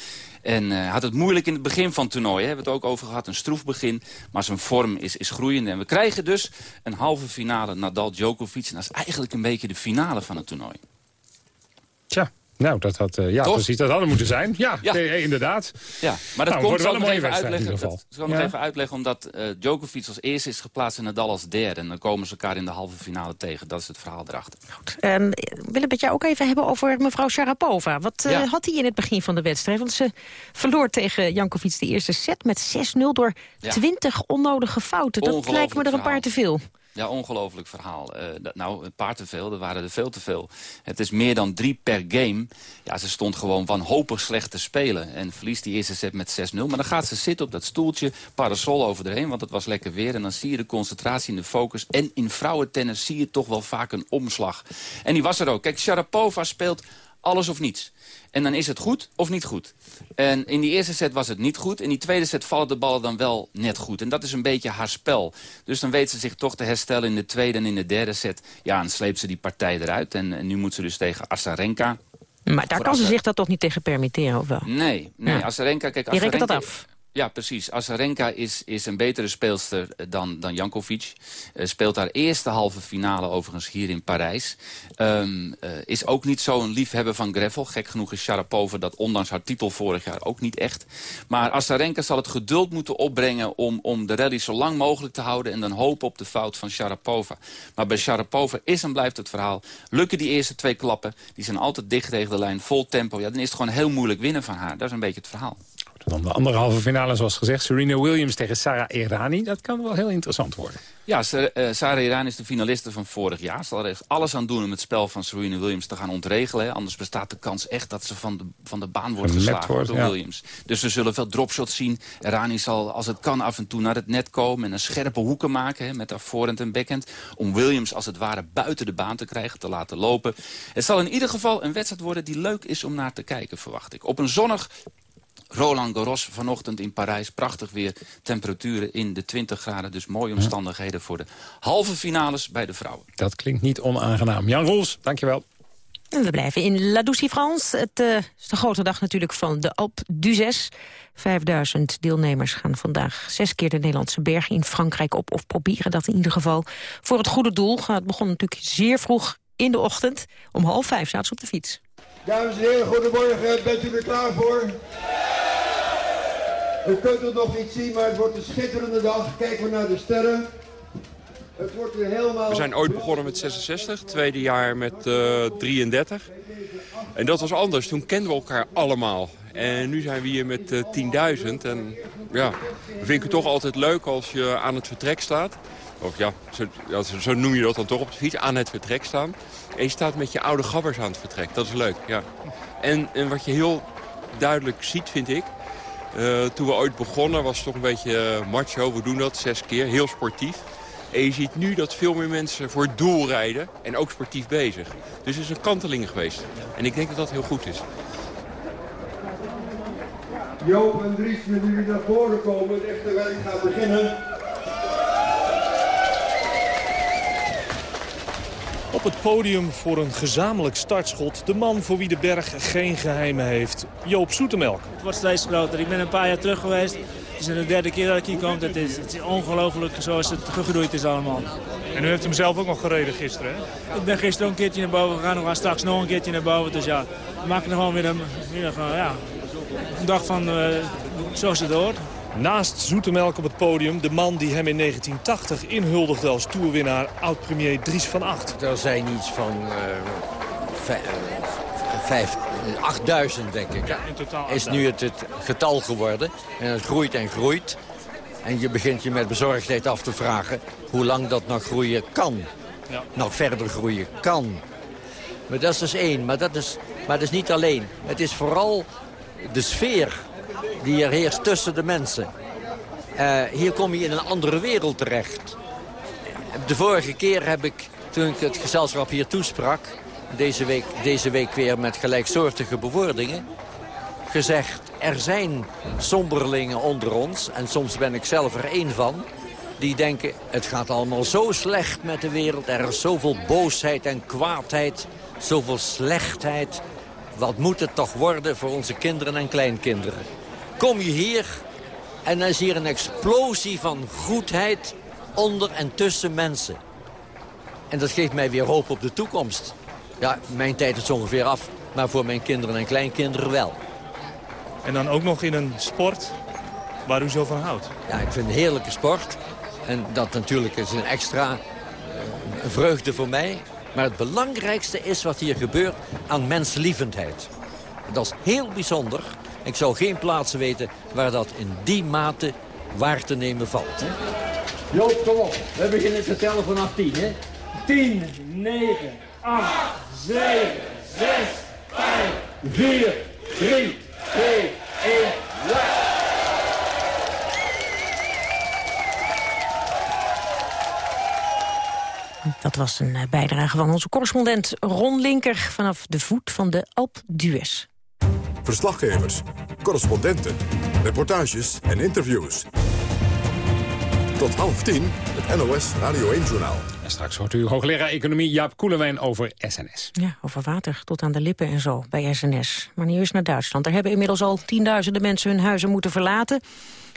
En uh, had het moeilijk in het begin van het toernooi. Hè. We het ook over gehad, een stroef begin. Maar zijn vorm is, is groeiend. En we krijgen dus een halve finale Nadal-Djokovic. En dat is eigenlijk een beetje de finale van het toernooi. Tja, nou, dat had, uh, ja, precies, dat hadden moeten zijn. Ja, ja. Nee, inderdaad. Ja, maar dat nou, komt wel een mooie even wedstrijd uitleggen. in ieder geval. Dat zal ik nog even uitleggen, omdat uh, Djokovic als eerste is geplaatst en Nadal als derde. En dan komen ze elkaar in de halve finale tegen. Dat is het verhaal erachter. Goed. Um, wil het met jou ook even hebben over mevrouw Sharapova. Wat uh, Ja. had hij in het begin van de wedstrijd? Want ze verloor tegen Jankovic de eerste set met 6-0 door Ja. 20 onnodige fouten. Dat lijkt me er een paar te veel. Ja, ongelooflijk verhaal. Eh, dat, nou, een paar te veel, er waren er veel te veel. Het is meer dan drie per game. Ja, ze stond gewoon wanhopig slecht te spelen. En verliest die eerste set met 6-0. Maar dan gaat ze zitten op dat stoeltje, parasol over erheen, want het was lekker weer. En dan zie je de concentratie en de focus. En in vrouwentennis zie je toch wel vaak een omslag. En die was er ook. Kijk, Sharapova speelt alles of niets. En dan is het goed of niet goed. En in die eerste set was het niet goed. In die tweede set vallen de ballen dan wel net goed. En dat is een beetje haar spel. Dus dan weet ze zich toch te herstellen in de tweede en in de derde set. Ja, en sleept ze die partij eruit. En, en nu moet ze dus tegen Asarenka. Maar daar kan ze zich dat toch niet tegen permitteren, of wel? Nee, nee Ja. Asarenka... Kijk, Je rekent dat af. Ja, precies. Azarenka is, is een betere speelster dan, dan Jankovic. Eh, speelt haar eerste halve finale overigens hier in Parijs. Ehm, eh, is ook niet zo'n liefhebber van gravel. Gek genoeg is Sharapova dat ondanks haar titel vorig jaar ook niet echt. Maar Azarenka zal het geduld moeten opbrengen om, om de rally zo lang mogelijk te houden... en dan hopen op de fout van Sharapova. Maar bij Sharapova is en blijft het verhaal... lukken die eerste twee klappen, die zijn altijd dicht tegen de lijn, vol tempo... ja, dan is het gewoon heel moeilijk winnen van haar. Dat is een beetje het verhaal. Dan de andere halve finale, zoals gezegd. Serena Williams tegen Sarah Errani. Dat kan wel heel interessant worden. Ja, eh, Sarah Iran is de finaliste van vorig jaar. Ze zal er echt alles aan doen om het spel van Serena Williams te gaan ontregelen. hè. Anders bestaat de kans echt dat ze van de, van de baan wordt geslagen wordt, door ja. Williams. Dus we zullen veel dropshots zien. Irani zal, als het kan, af en toe naar het net komen... en een scherpe hoeken maken hè, met haar voorhand en backhand... om Williams als het ware buiten de baan te krijgen, te laten lopen. Het zal in ieder geval een wedstrijd worden die leuk is om naar te kijken, verwacht ik. Op een zonnig Roland Garros vanochtend in Parijs. Prachtig weer. Temperaturen in de 20 graden. Dus mooie omstandigheden voor de halve finales bij de vrouwen. Dat klinkt niet onaangenaam. Jan Roels, dankjewel. En we blijven in La Douce France. Het eh, is de grote dag natuurlijk van de Alpe d'Huez. 5000 deelnemers gaan vandaag zes keer de Nederlandse bergen in Frankrijk op... of proberen dat in ieder geval voor het goede doel. Het begon natuurlijk zeer vroeg in de ochtend. Om half vijf zaten ze op de fiets. Dames en heren, goedemorgen. Bent u er klaar voor? U kunt het nog niet zien, maar het wordt een schitterende dag. Kijken we naar de sterren. Het wordt helemaal... We zijn ooit begonnen met 66, tweede jaar met eh 33. En dat was anders. Toen kenden we elkaar allemaal. En nu zijn we hier met eh 10.000. En ja, we vinden het toch altijd leuk als je aan het vertrek staat. Of ja zo, zo- noem je dat dan toch op de fiets, aan het vertrek staan. En je staat met je oude gabbers aan het vertrek. Dat is leuk, ja. En, en wat je heel duidelijk ziet, vind ik. Uh, toen we ooit begonnen was het toch een beetje uh, macho. We doen dat zes keer, heel sportief. En je ziet nu dat veel meer mensen voor het doel rijden en ook sportief bezig. Dus het is een kanteling geweest. En ik denk dat dat heel goed is. Joop en Dries, willen jullie naar voren komen? Het echte werk gaat beginnen. Op het podium voor een gezamenlijk startschot. De man voor wie de berg geen geheimen heeft. Joop Zoetemelk. Het wordt steeds groter. Ik ben een paar jaar terug geweest. Het is de derde keer dat ik hier kom. Het is, het is ongelooflijk zoals het gegroeid is allemaal. En u heeft hem zelf ook nog gereden gisteren, hè? Ik ben gisteren een keertje naar boven gegaan. We gaan straks nog een keertje naar boven. Dus ja, we maken er gewoon weer een, weer ja, een dag van uh, zoals het hoort. Naast Zoetemelk op het podium de man die hem in 1980 inhuldigde als toerwinnaar oud-premier Dries van Acht. Er zijn iets van uh, vijf, 8000 denk ik. Ja, in totaal is nu het, het getal geworden. En het groeit en groeit. En je begint je met bezorgdheid af te vragen hoe lang dat nog groeien kan. Ja. Nog verder groeien kan. Maar dat is dus één. Maar dat is, maar dat is niet alleen. Het is vooral de sfeer die er heerst tussen de mensen. Uh, hier kom je in een andere wereld terecht. De vorige keer heb ik, toen ik het gezelschap hier toesprak... deze week, deze week weer met gelijksoortige bewoordingen... gezegd, er zijn somberlingen onder ons... en soms ben ik zelf er één van... die denken, het gaat allemaal zo slecht met de wereld... er is zoveel boosheid en kwaadheid, zoveel slechtheid... Wat moet het toch worden voor onze kinderen en kleinkinderen? Kom je hier en dan is hier een explosie van goedheid onder en tussen mensen. En dat geeft mij weer hoop op de toekomst. Ja, mijn tijd is ongeveer af, maar voor mijn kinderen en kleinkinderen wel. En dan ook nog in een sport waar u zo van houdt? Ja, ik vind het een heerlijke sport. En dat natuurlijk is een extra uh, vreugde voor mij. Maar het belangrijkste is wat hier gebeurt aan menslievendheid. Dat is heel bijzonder. Ik zou geen plaatsen weten waar dat in die mate waar te nemen valt. Joop, kom op. We beginnen te tellen vanaf 10, hè? 10, 9, 8, 7, 6, 5, 4, 3, 2, 1, ja! Dat was een eh, bijdrage van onze correspondent Ron Linker... vanaf de voet van de Alp d'Huez. Verslaggevers, correspondenten, reportages en interviews. Tot half tien, het NOS Radio 1-journaal. En straks hoort u hoogleraar economie Jaap Koelewijn over SNS. Ja, over water tot aan de lippen en zo bij SNS. Maar nu eerst naar Duitsland. Daar hebben inmiddels al tienduizenden mensen hun huizen moeten verlaten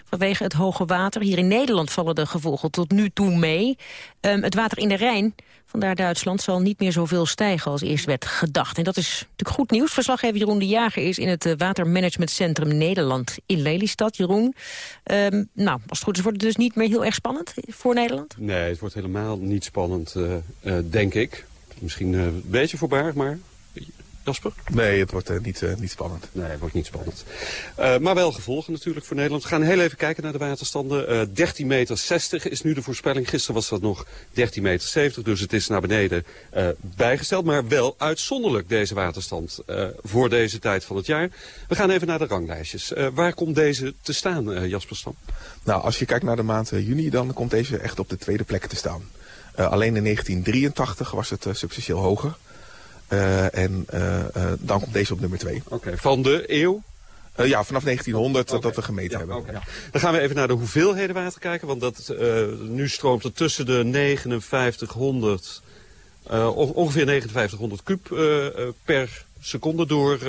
vanwege het hoge water. Hier in Nederland vallen de gevolgen tot nu toe mee. Um, het water in de Rijn, vandaar Duitsland, zal niet meer zoveel stijgen als eerst werd gedacht. En dat is natuurlijk goed nieuws. Verslaggever Jeroen de Jager is in het uh, Watermanagementcentrum Nederland in Lelystad. Jeroen, um, nou, als het goed is wordt het dus niet meer heel erg spannend voor Nederland? Nee, het wordt helemaal niet spannend, uh, uh, denk ik. Misschien een beetje voorbarig, maar Jasper? Nee, het wordt uh, niet, uh, niet spannend. Nee, het wordt niet spannend. Uh, maar wel gevolgen natuurlijk voor Nederland. We gaan heel even kijken naar de waterstanden. 13,60 meter is nu de voorspelling. Gisteren was dat nog 13,70 meter. Dus het is naar beneden bijgesteld. Maar wel uitzonderlijk deze waterstand voor deze tijd van het jaar. We gaan even naar de ranglijstjes. waar komt deze te staan, Jasper Stam? Nou, als je kijkt naar de maand juni, dan komt deze echt op de tweede plek te staan. alleen in 1983 was het substantieel hoger. Uh, en uh, uh, dan komt deze op nummer 2. Oké, okay. van de eeuw? ja, vanaf 1900 okay. dat we gemeten ja, hebben. Okay. Ja. Dan gaan we even naar de hoeveelheden water kijken. Want dat, nu stroomt het tussen de 5900, ongeveer 5900 kub per seconde door,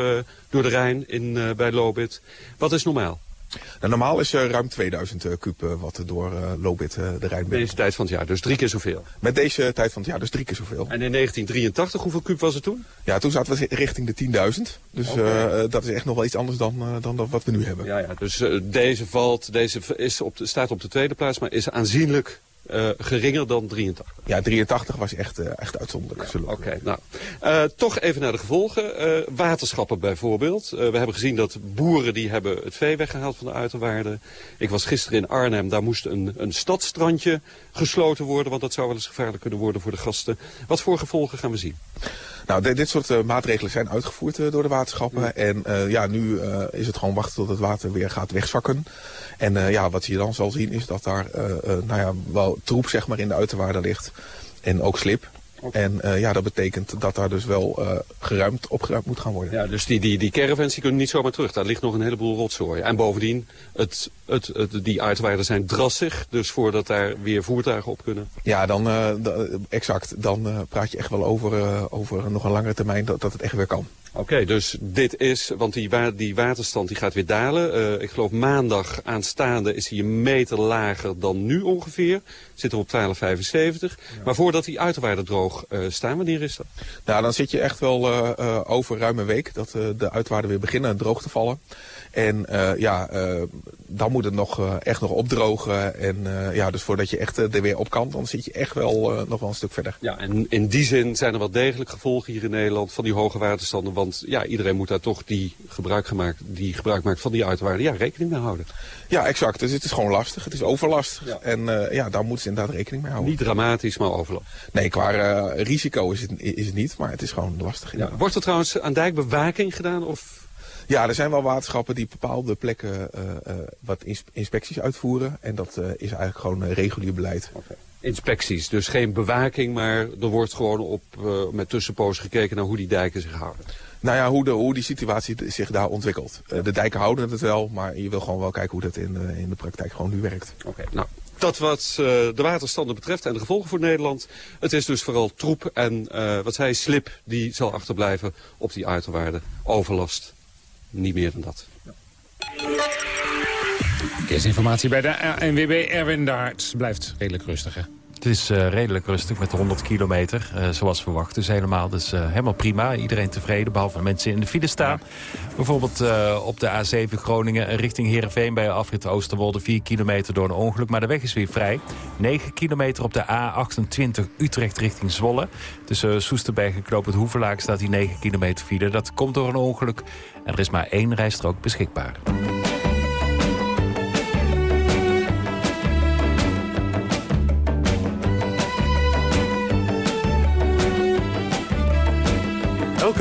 door de Rijn in, bij Lobit. Wat is normaal? Nou, normaal is er ruim 2000 uh, kub uh, wat door uh, Lobit uh, de Rijn Deze tijd van het jaar, dus drie keer zoveel? Met deze tijd van het jaar, dus drie keer zoveel. En in 1983, hoeveel kub was het toen? Ja, toen zaten we richting de 10.000. Dus okay. dat is echt nog wel iets anders dan, dan wat we nu hebben. Ja, ja dus deze valt, deze is op de, staat op de tweede plaats, maar is aanzienlijk uh, geringer dan 83. Ja, 83 was echt, uh, echt uitzonderlijk. Ja, Oké, okay, nou. Uh, toch even naar de gevolgen. waterschappen bijvoorbeeld. we hebben gezien dat boeren die hebben het vee weggehaald van de uiterwaarden. Ik was gisteren in Arnhem, daar moest een, een stadstrandje gesloten worden. Want dat zou wel eens gevaarlijk kunnen worden voor de gasten. Wat voor gevolgen gaan we zien? Nou, dit, dit soort maatregelen zijn uitgevoerd door de waterschappen. En ja, nu is het gewoon wachten tot het water weer gaat wegzakken. En ja, wat je dan zal zien is dat daar nou ja, wel troep zeg maar, in de uiterwaarden ligt. En ook slip. En uh, ja, dat betekent dat daar dus wel uh, geruimd, opgeruimd moet gaan worden. Ja, dus die, die, die caravans die kunnen niet zomaar terug. Daar ligt nog een heleboel rotzooi. En bovendien, het, het, het, die uitwaarden zijn drassig. Dus voordat daar weer voertuigen op kunnen. Ja, dan, uh, exact. Dan praat je echt wel over, over nog een langere termijn dat, dat het echt weer kan. Oké, dus dit is, want die, wa die waterstand die gaat weer dalen. Ik geloof maandag aanstaande is hij een meter lager dan nu ongeveer. Zit er op 12,75. Maar voordat die uiterwaarden droog uh, staan, wanneer is dat? Nou, dan zit je echt wel uh, over ruim een week dat de uitwaarden weer beginnen droog te vallen. En ja, dan moet het nog, echt nog opdrogen. En ja, dus voordat je echt er weer op kan, dan zit je echt wel nog wel een stuk verder. Ja, en in die zin zijn er wel degelijk gevolgen hier in Nederland van die hoge waterstanden. Want ja, iedereen moet daar toch die gebruik, gemaakt, die gebruik maakt van die uitwaarden, ja, rekening mee houden. Ja, exact. Dus het is gewoon lastig. Het is overlast. Ja. En ja, daar moeten ze inderdaad rekening mee houden. Niet dramatisch, maar overlast. Nee, qua risico is het, is het niet, maar het is gewoon lastig. Ja. Wordt er trouwens aan dijkbewaking gedaan of... Ja, er zijn wel waterschappen die bepaalde plekken uh, uh, wat inspecties uitvoeren. En dat is eigenlijk gewoon regulier beleid. Okay. Inspecties, dus geen bewaking, maar er wordt gewoon op, met tussenpoos gekeken naar hoe die dijken zich houden. Nou ja, hoe, de, hoe die situatie zich daar ontwikkelt. de dijken houden het wel, maar je wil gewoon wel kijken hoe dat in, in de praktijk gewoon nu werkt. Oké, okay, nou dat wat uh, de waterstanden betreft en de gevolgen voor Nederland. Het is dus vooral troep en uh, wat zij slip die zal achterblijven op die uiterwaarden. Overlast niet meer dan dat. Verkeersinformatie bij de ANWB Erwin Daart blijft redelijk rustig, hè? Het is uh, redelijk rustig met 100 kilometer, uh, zoals verwacht. Dus helemaal, dus, uh, helemaal prima. Iedereen tevreden, behalve de mensen in de file staan. Bijvoorbeeld op de A7 Groningen richting Heerenveen... bij afrit Oosterwolde 4 kilometer door een ongeluk. Maar de weg is weer vrij. 9 kilometer op de A28 Utrecht richting Zwolle. Tussen Soesterberg en Knoop het Hoevelaak staat die 9 kilometer file. Dat komt door een ongeluk. En er is maar één rijstrook beschikbaar.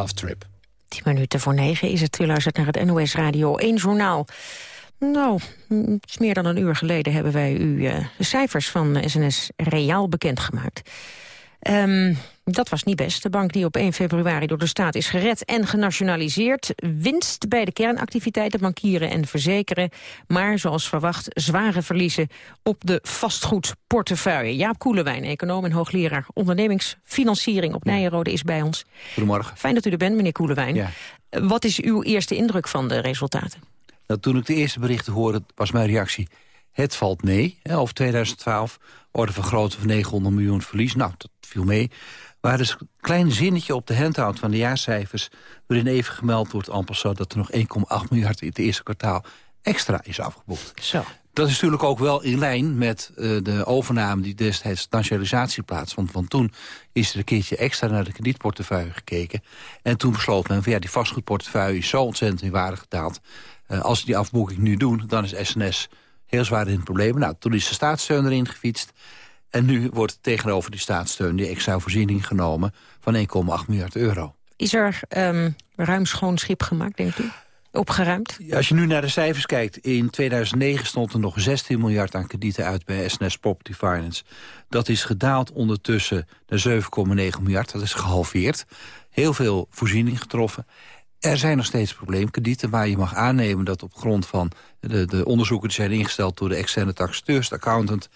Love Trip. 10 minuten voor negen is het. U luistert naar het NOS Radio 1 Journaal. Nou, het is meer dan een uur geleden hebben wij u uh, de cijfers van SNS Reaal bekendgemaakt. Um, dat was niet best. De bank die op 1 februari door de staat is gered en genationaliseerd. Winst bij de kernactiviteiten, bankieren en verzekeren. Maar zoals verwacht zware verliezen op de vastgoedportefeuille. Jaap Koelewijn, econoom en hoogleraar ondernemingsfinanciering op Nijenrode is bij ons. Goedemorgen. Fijn dat u er bent, meneer Koelewijn. Ja. Wat is uw eerste indruk van de resultaten? Nou, toen ik de eerste berichten hoorde, was mijn reactie... het valt mee, hè, over 2012, orde vergroten van 900 miljoen verlies. Nou, dat viel mee. Maar er is een klein zinnetje op de handout van de jaarcijfers... waarin even gemeld wordt, amper zo, dat er nog 1,8 miljard in het eerste kwartaal extra is afgeboekt. Zo. Dat is natuurlijk ook wel in lijn met uh, de overname die destijds nationalisatie plaatsvond. Want toen is er een keertje extra naar de kredietportefeuille gekeken. En toen besloot men van ja, die vastgoedportefeuille is zo ontzettend in waarde gedaald. Uh, als ze die afboeking nu doen, dan is SNS heel zwaar in problemen. Nou, toen is de staatssteun erin gefietst. En nu wordt tegenover die staatssteun die extra voorziening genomen van 1,8 miljard euro. Is er um, ruim schoon schip gemaakt, denkt u? Opgeruimd? Als je nu naar de cijfers kijkt, in 2009 stond er nog 16 miljard aan kredieten uit bij SNS Property Finance. Dat is gedaald ondertussen naar 7,9 miljard, dat is gehalveerd. Heel veel voorziening getroffen. Er zijn nog steeds probleemkredieten, maar je mag aannemen dat op grond van de, de onderzoeken die zijn ingesteld door de externe taxateurs, de accountant,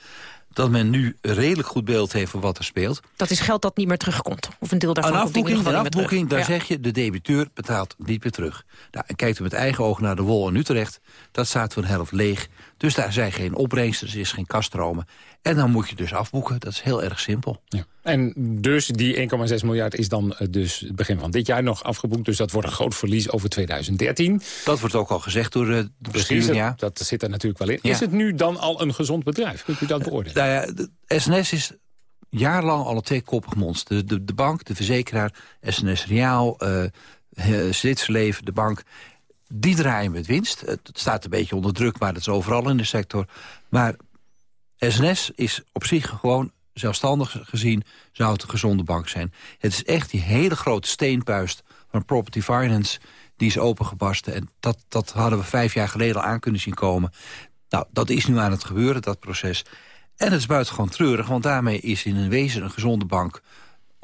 dat men nu redelijk goed beeld heeft van wat er speelt. Dat is geld dat niet meer terugkomt? Of een deel daarvan een afboeking, komt een afboeking daar zeg je, de debiteur betaalt niet meer terug. Nou, en kijkt u met eigen ogen naar de Wol in Utrecht... dat staat voor een helft leeg. Dus daar zijn geen opbrengsten, er is geen kaststromen. En dan moet je dus afboeken, dat is heel erg simpel. Ja. En dus die 1,6 miljard is dan eh, dus het begin van dit jaar nog afgeboekt. Dus dat wordt een groot verlies over 2013. Dat wordt ook al gezegd door de bestuur, ja. Dat zit er natuurlijk wel in. Is het nu dan al een gezond bedrijf? Kunt u dat beoordelen? Nou ja, de SNS is jarenlang al een tweekoppig monster. De, de, de, bank, de verzekeraar, SNS Reaal, uh, Zwitserleven, de bank... die draaien met winst. Het staat een beetje onder druk, maar dat is overal in de sector. Maar SNS is op zich gewoon zelfstandig gezien zou het een gezonde bank zijn. Het is echt die hele grote steenpuist van Property Finance... die is opengebarsten. En dat, dat hadden we vijf jaar geleden al aan kunnen zien komen. Nou, dat is nu aan het gebeuren, dat proces. En het is buitengewoon treurig, want daarmee is in een wezen een gezonde bank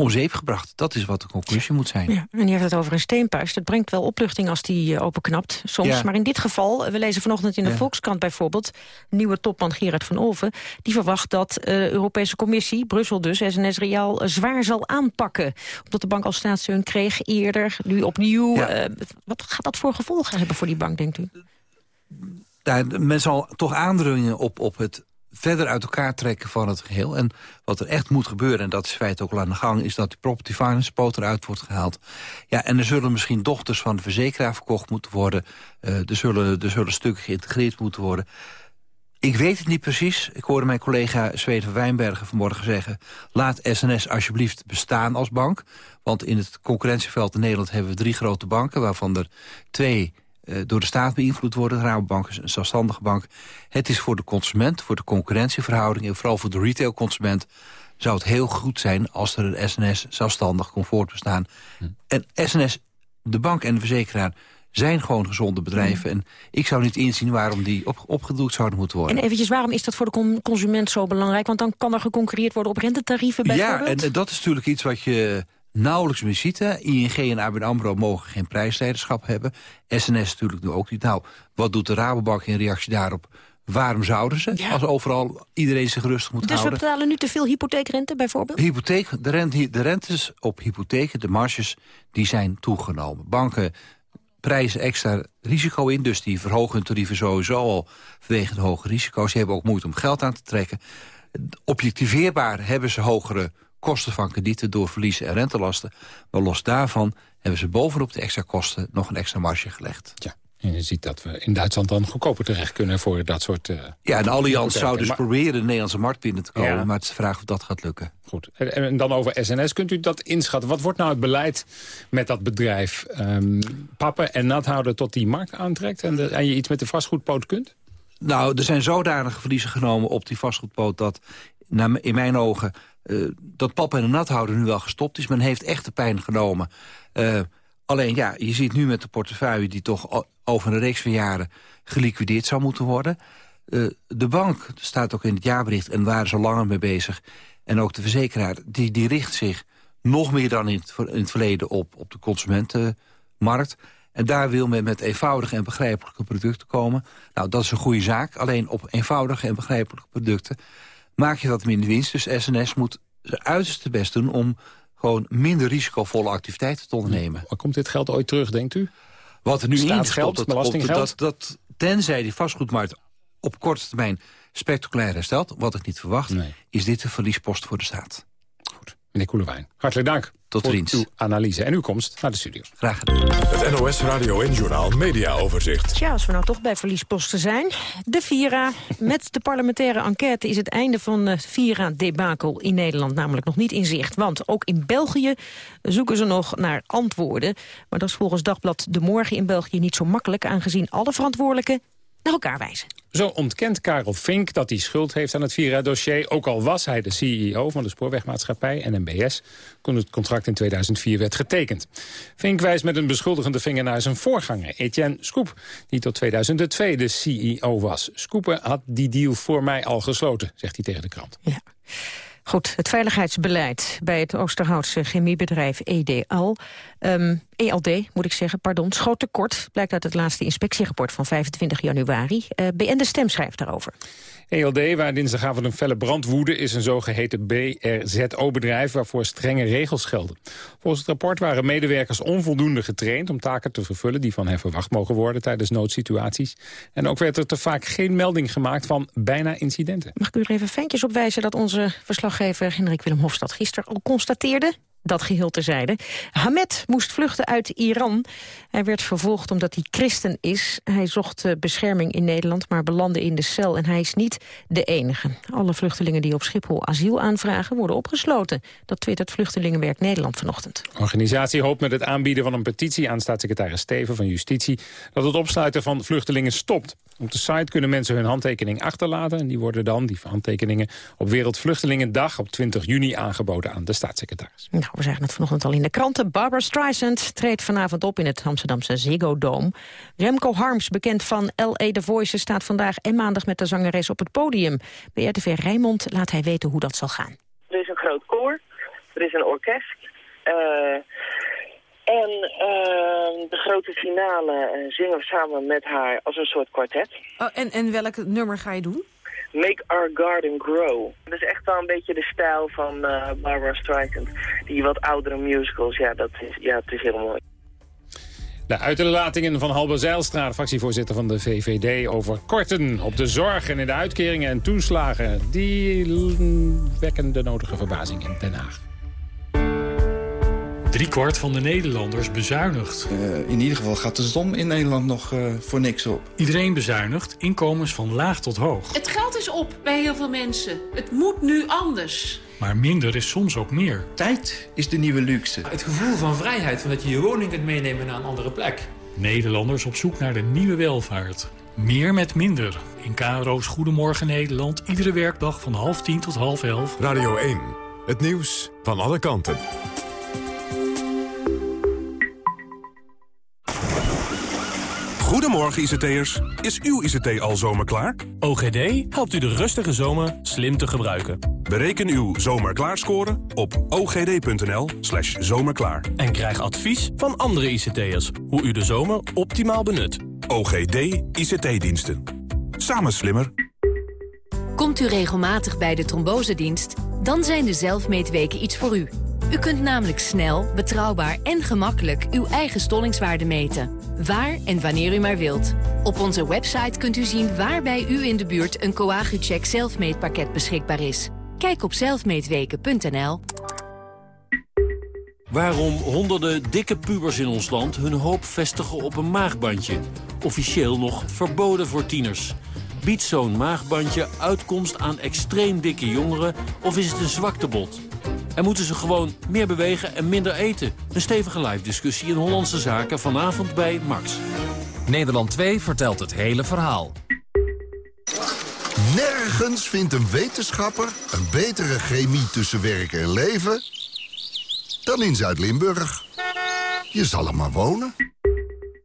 om zeep gebracht. Dat is wat de conclusie moet zijn. Ja, en je hebt het over een steenpuist. Het brengt wel opluchting als die uh, openknapt soms. Maar in dit geval, we lezen vanochtend in de Volkskrant bijvoorbeeld... nieuwe topman Gerard van Olven... die verwacht dat de uh, Europese Commissie, Brussel dus... SNS Reaal uh, zwaar zal aanpakken. Omdat de bank al staatssteun kreeg eerder, nu opnieuw. Ja. wat gaat dat voor gevolgen hebben voor die bank, denkt u? Nou, men zal toch aandringen op, op het verder uit elkaar trekken van het geheel. En wat er echt moet gebeuren, en dat is feit ook al aan de gang... is dat de property finance poot eruit wordt gehaald. Ja, en er zullen misschien dochters van de verzekeraar verkocht moeten worden. Uh, er, zullen, er zullen stukken geïntegreerd moeten worden. Ik weet het niet precies. Ik hoorde mijn collega Zweden Wijnbergen vanmorgen zeggen... laat SNS alsjeblieft bestaan als bank. Want in het concurrentieveld in Nederland hebben we drie grote banken... waarvan er twee door de staat beïnvloed worden. De Rabobank is een zelfstandige bank. Het is voor de consument, voor de concurrentieverhouding... en vooral voor de retailconsument zou het heel goed zijn... als er een SNS zelfstandig kon voortbestaan. Hm. En SNS, de bank en de verzekeraar zijn gewoon gezonde bedrijven. Hm. En ik zou niet inzien waarom die op, opgedoekt zouden moeten worden. En eventjes, waarom is dat voor de consument zo belangrijk? Want dan kan er geconcurreerd worden op rentetarieven bijvoorbeeld? Ja, en, en dat is natuurlijk iets wat je nauwelijks meer ziet. ING en ABN AMRO mogen geen prijsleiderschap hebben. SNS natuurlijk nu ook niet. Nou, wat doet de Rabobank in reactie daarop? Waarom zouden ze, als overal iedereen zich rustig moet dus houden? Dus we betalen nu te veel hypotheekrente bijvoorbeeld? Hypotheek, de, rente, de rentes op hypotheken, de marges, die zijn toegenomen. Banken prijzen extra risico in, dus die verhogen hun tarieven sowieso al vanwege de hoge risico's. Ze hebben ook moeite om geld aan te trekken. Objectiveerbaar hebben ze hogere kosten van kredieten door verliezen en rentelasten. Maar los daarvan hebben ze bovenop de extra kosten nog een extra marge gelegd. Ja. En je ziet dat we in Duitsland dan goedkoper terecht kunnen voor dat soort... Uh, ja, en Allianz zou dus proberen de Nederlandse markt binnen te komen. Maar het is de vraag of dat gaat lukken. Goed. En, en, dan over SNS, kunt u dat inschatten? Wat wordt nou het beleid met dat bedrijf? Um, pappen en nat houden tot die markt aantrekt en, de, en je iets met de vastgoedpoot kunt? Nou, er zijn zodanige verliezen genomen op die vastgoedpoot... dat in mijn ogen uh, dat pap en de nathouder nu wel gestopt is. Men heeft echt de pijn genomen. Uh, alleen ja, je ziet nu met de portefeuille... die toch over een reeks van jaren geliquideerd zou moeten worden. Uh, de bank, staat ook in het jaarbericht... en waren ze langer mee bezig... en ook de verzekeraar, die, die richt zich nog meer dan in het, in het verleden op, op de consumentenmarkt. En daar wil men met eenvoudige en begrijpelijke producten komen. Nou, dat is een goede zaak. Alleen op eenvoudige en begrijpelijke producten maak je wat minder winst. Dus SNS moet zijn uiterste best doen om gewoon minder risicovolle activiteiten te ondernemen. Maar komt dit geld ooit terug, denkt u? Wat er nu in dat, dat, dat, tenzij die vastgoedmarkt op korte termijn spectaculair herstelt... wat ik niet verwacht, is dit een verliespost voor de staat. Goed. Meneer Koelewijn, hartelijk dank Tot voor uw analyse en uw komst naar de studio. Graag gedaan. Het NOS Radio en Journaal Media Overzicht. Tja, als we nou toch bij verliesposten zijn. De Vira. Met de parlementaire enquête is het einde van het Vira-debakel in Nederland namelijk nog niet in zicht. Want ook in België zoeken ze nog naar antwoorden. Maar dat is volgens Dagblad De Morgen in België niet zo makkelijk... aangezien alle verantwoordelijken naar elkaar wijzen. Zo ontkent Karel Fink dat hij schuld heeft aan het Vira-dossier... ook al was hij de CEO van de spoorwegmaatschappij, NMBS... toen het contract in 2004 werd getekend. Fink wijst met een beschuldigende vinger naar zijn voorganger, Etienne Scoep... die tot 2002 de CEO was. Scoepen had die deal voor mij al gesloten, zegt hij tegen de krant. Ja. Goed, het veiligheidsbeleid bij het Oosterhoutse chemiebedrijf EDL, um, ELD moet ik zeggen, pardon, schoot tekort. Blijkt uit het laatste inspectierapport van 25 januari. Uh, BN De Stem schrijft daarover. ELD, waar dinsdagavond een felle brand woedde... is een zogeheten BRZO-bedrijf waarvoor strenge regels gelden. Volgens het rapport waren medewerkers onvoldoende getraind... om taken te vervullen die van hen verwacht mogen worden tijdens noodsituaties. En ook werd er te vaak geen melding gemaakt van bijna incidenten. Mag ik u er even ventjes op wijzen dat onze verslaggever Hendrik Willem Hofstad gisteren al constateerde? Dat geheel terzijde. Hamed moest vluchten uit Iran. Hij werd vervolgd omdat hij christen is. Hij zocht eh, bescherming in Nederland, maar belandde in de cel. En hij is niet de enige. Alle vluchtelingen die op Schiphol asiel aanvragen worden opgesloten. Dat twittert Vluchtelingenwerk Nederland vanochtend. De organisatie hoopt met het aanbieden van een petitie aan staatssecretaris Steven van Justitie... dat het opsluiten van vluchtelingen stopt. Op de site kunnen mensen hun handtekening achterlaten. En die worden dan, die handtekeningen, op Wereldvluchtelingendag op 20 juni aangeboden aan de staatssecretaris. Nou, we zagen het vanochtend al in de kranten. Barbara Streisand treedt vanavond op in het Amsterdamse Ziggo Dome. Remco Harms, bekend van L.A. The Voice, staat vandaag en maandag met de zangeres op het podium. Bij RTV Rijnmond laat hij weten hoe dat zal gaan. Er is een groot koor, er is een orkest... Uh, en uh, de grote finale uh, zingen we samen met haar als een soort kwartet. Oh, en, en welk nummer ga je doen? Make Our Garden Grow. Dat is echt wel een beetje de stijl van uh, Barbara Streisand. Die wat oudere musicals, ja, dat is, ja, het is heel mooi. De uitlatingen van Halbe Zijlstra, fractievoorzitter van de VVD... over korten op de zorg en in de uitkeringen en toeslagen... die wekken de nodige verbazing in Den Haag. Driekwart van de Nederlanders bezuinigt. Uh, in ieder geval gaat de stom in Nederland nog uh, voor niks op. Iedereen bezuinigt, inkomens van laag tot hoog. Het geld is op bij heel veel mensen. Het moet nu anders. Maar minder is soms ook meer. Tijd is de nieuwe luxe. Het gevoel van vrijheid, van dat je je woning kunt meenemen naar een andere plek. Nederlanders op zoek naar de nieuwe welvaart. Meer met minder. In KRO's Goedemorgen Nederland. Iedere werkdag van half tien tot half elf. Radio 1. Het nieuws van alle kanten. Goedemorgen ICT'ers. Is uw ICT al zomerklaar? OGD helpt u de rustige zomer slim te gebruiken. Bereken uw zomerklaarscore op ogd.nl slash zomerklaar. En krijg advies van andere ICT'ers hoe u de zomer optimaal benut. OGD ICT-diensten. Samen slimmer. Komt u regelmatig bij de trombosedienst? Dan zijn de zelfmeetweken iets voor u. U kunt namelijk snel, betrouwbaar en gemakkelijk uw eigen stollingswaarde meten. Waar en wanneer u maar wilt. Op onze website kunt u zien waar bij u in de buurt een Coagucheck zelfmeetpakket beschikbaar is. Kijk op zelfmeetweken.nl. Waarom honderden dikke pubers in ons land hun hoop vestigen op een maagbandje? Officieel nog verboden voor tieners. Biedt zo'n maagbandje uitkomst aan extreem dikke jongeren of is het een zwaktebod? En moeten ze gewoon meer bewegen en minder eten? Een stevige live discussie in Hollandse Zaken vanavond bij Max. Nederland 2 vertelt het hele verhaal. Nergens vindt een wetenschapper een betere chemie tussen werk en leven... dan in Zuid-Limburg. Je zal er maar wonen.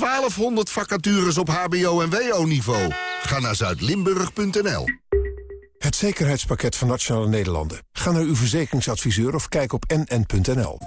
1200 vacatures op hbo- en wo-niveau. Ga naar zuidlimburg.nl. Het zekerheidspakket van Nationale Nederlanden. Ga naar uw verzekeringsadviseur of kijk op nn.nl.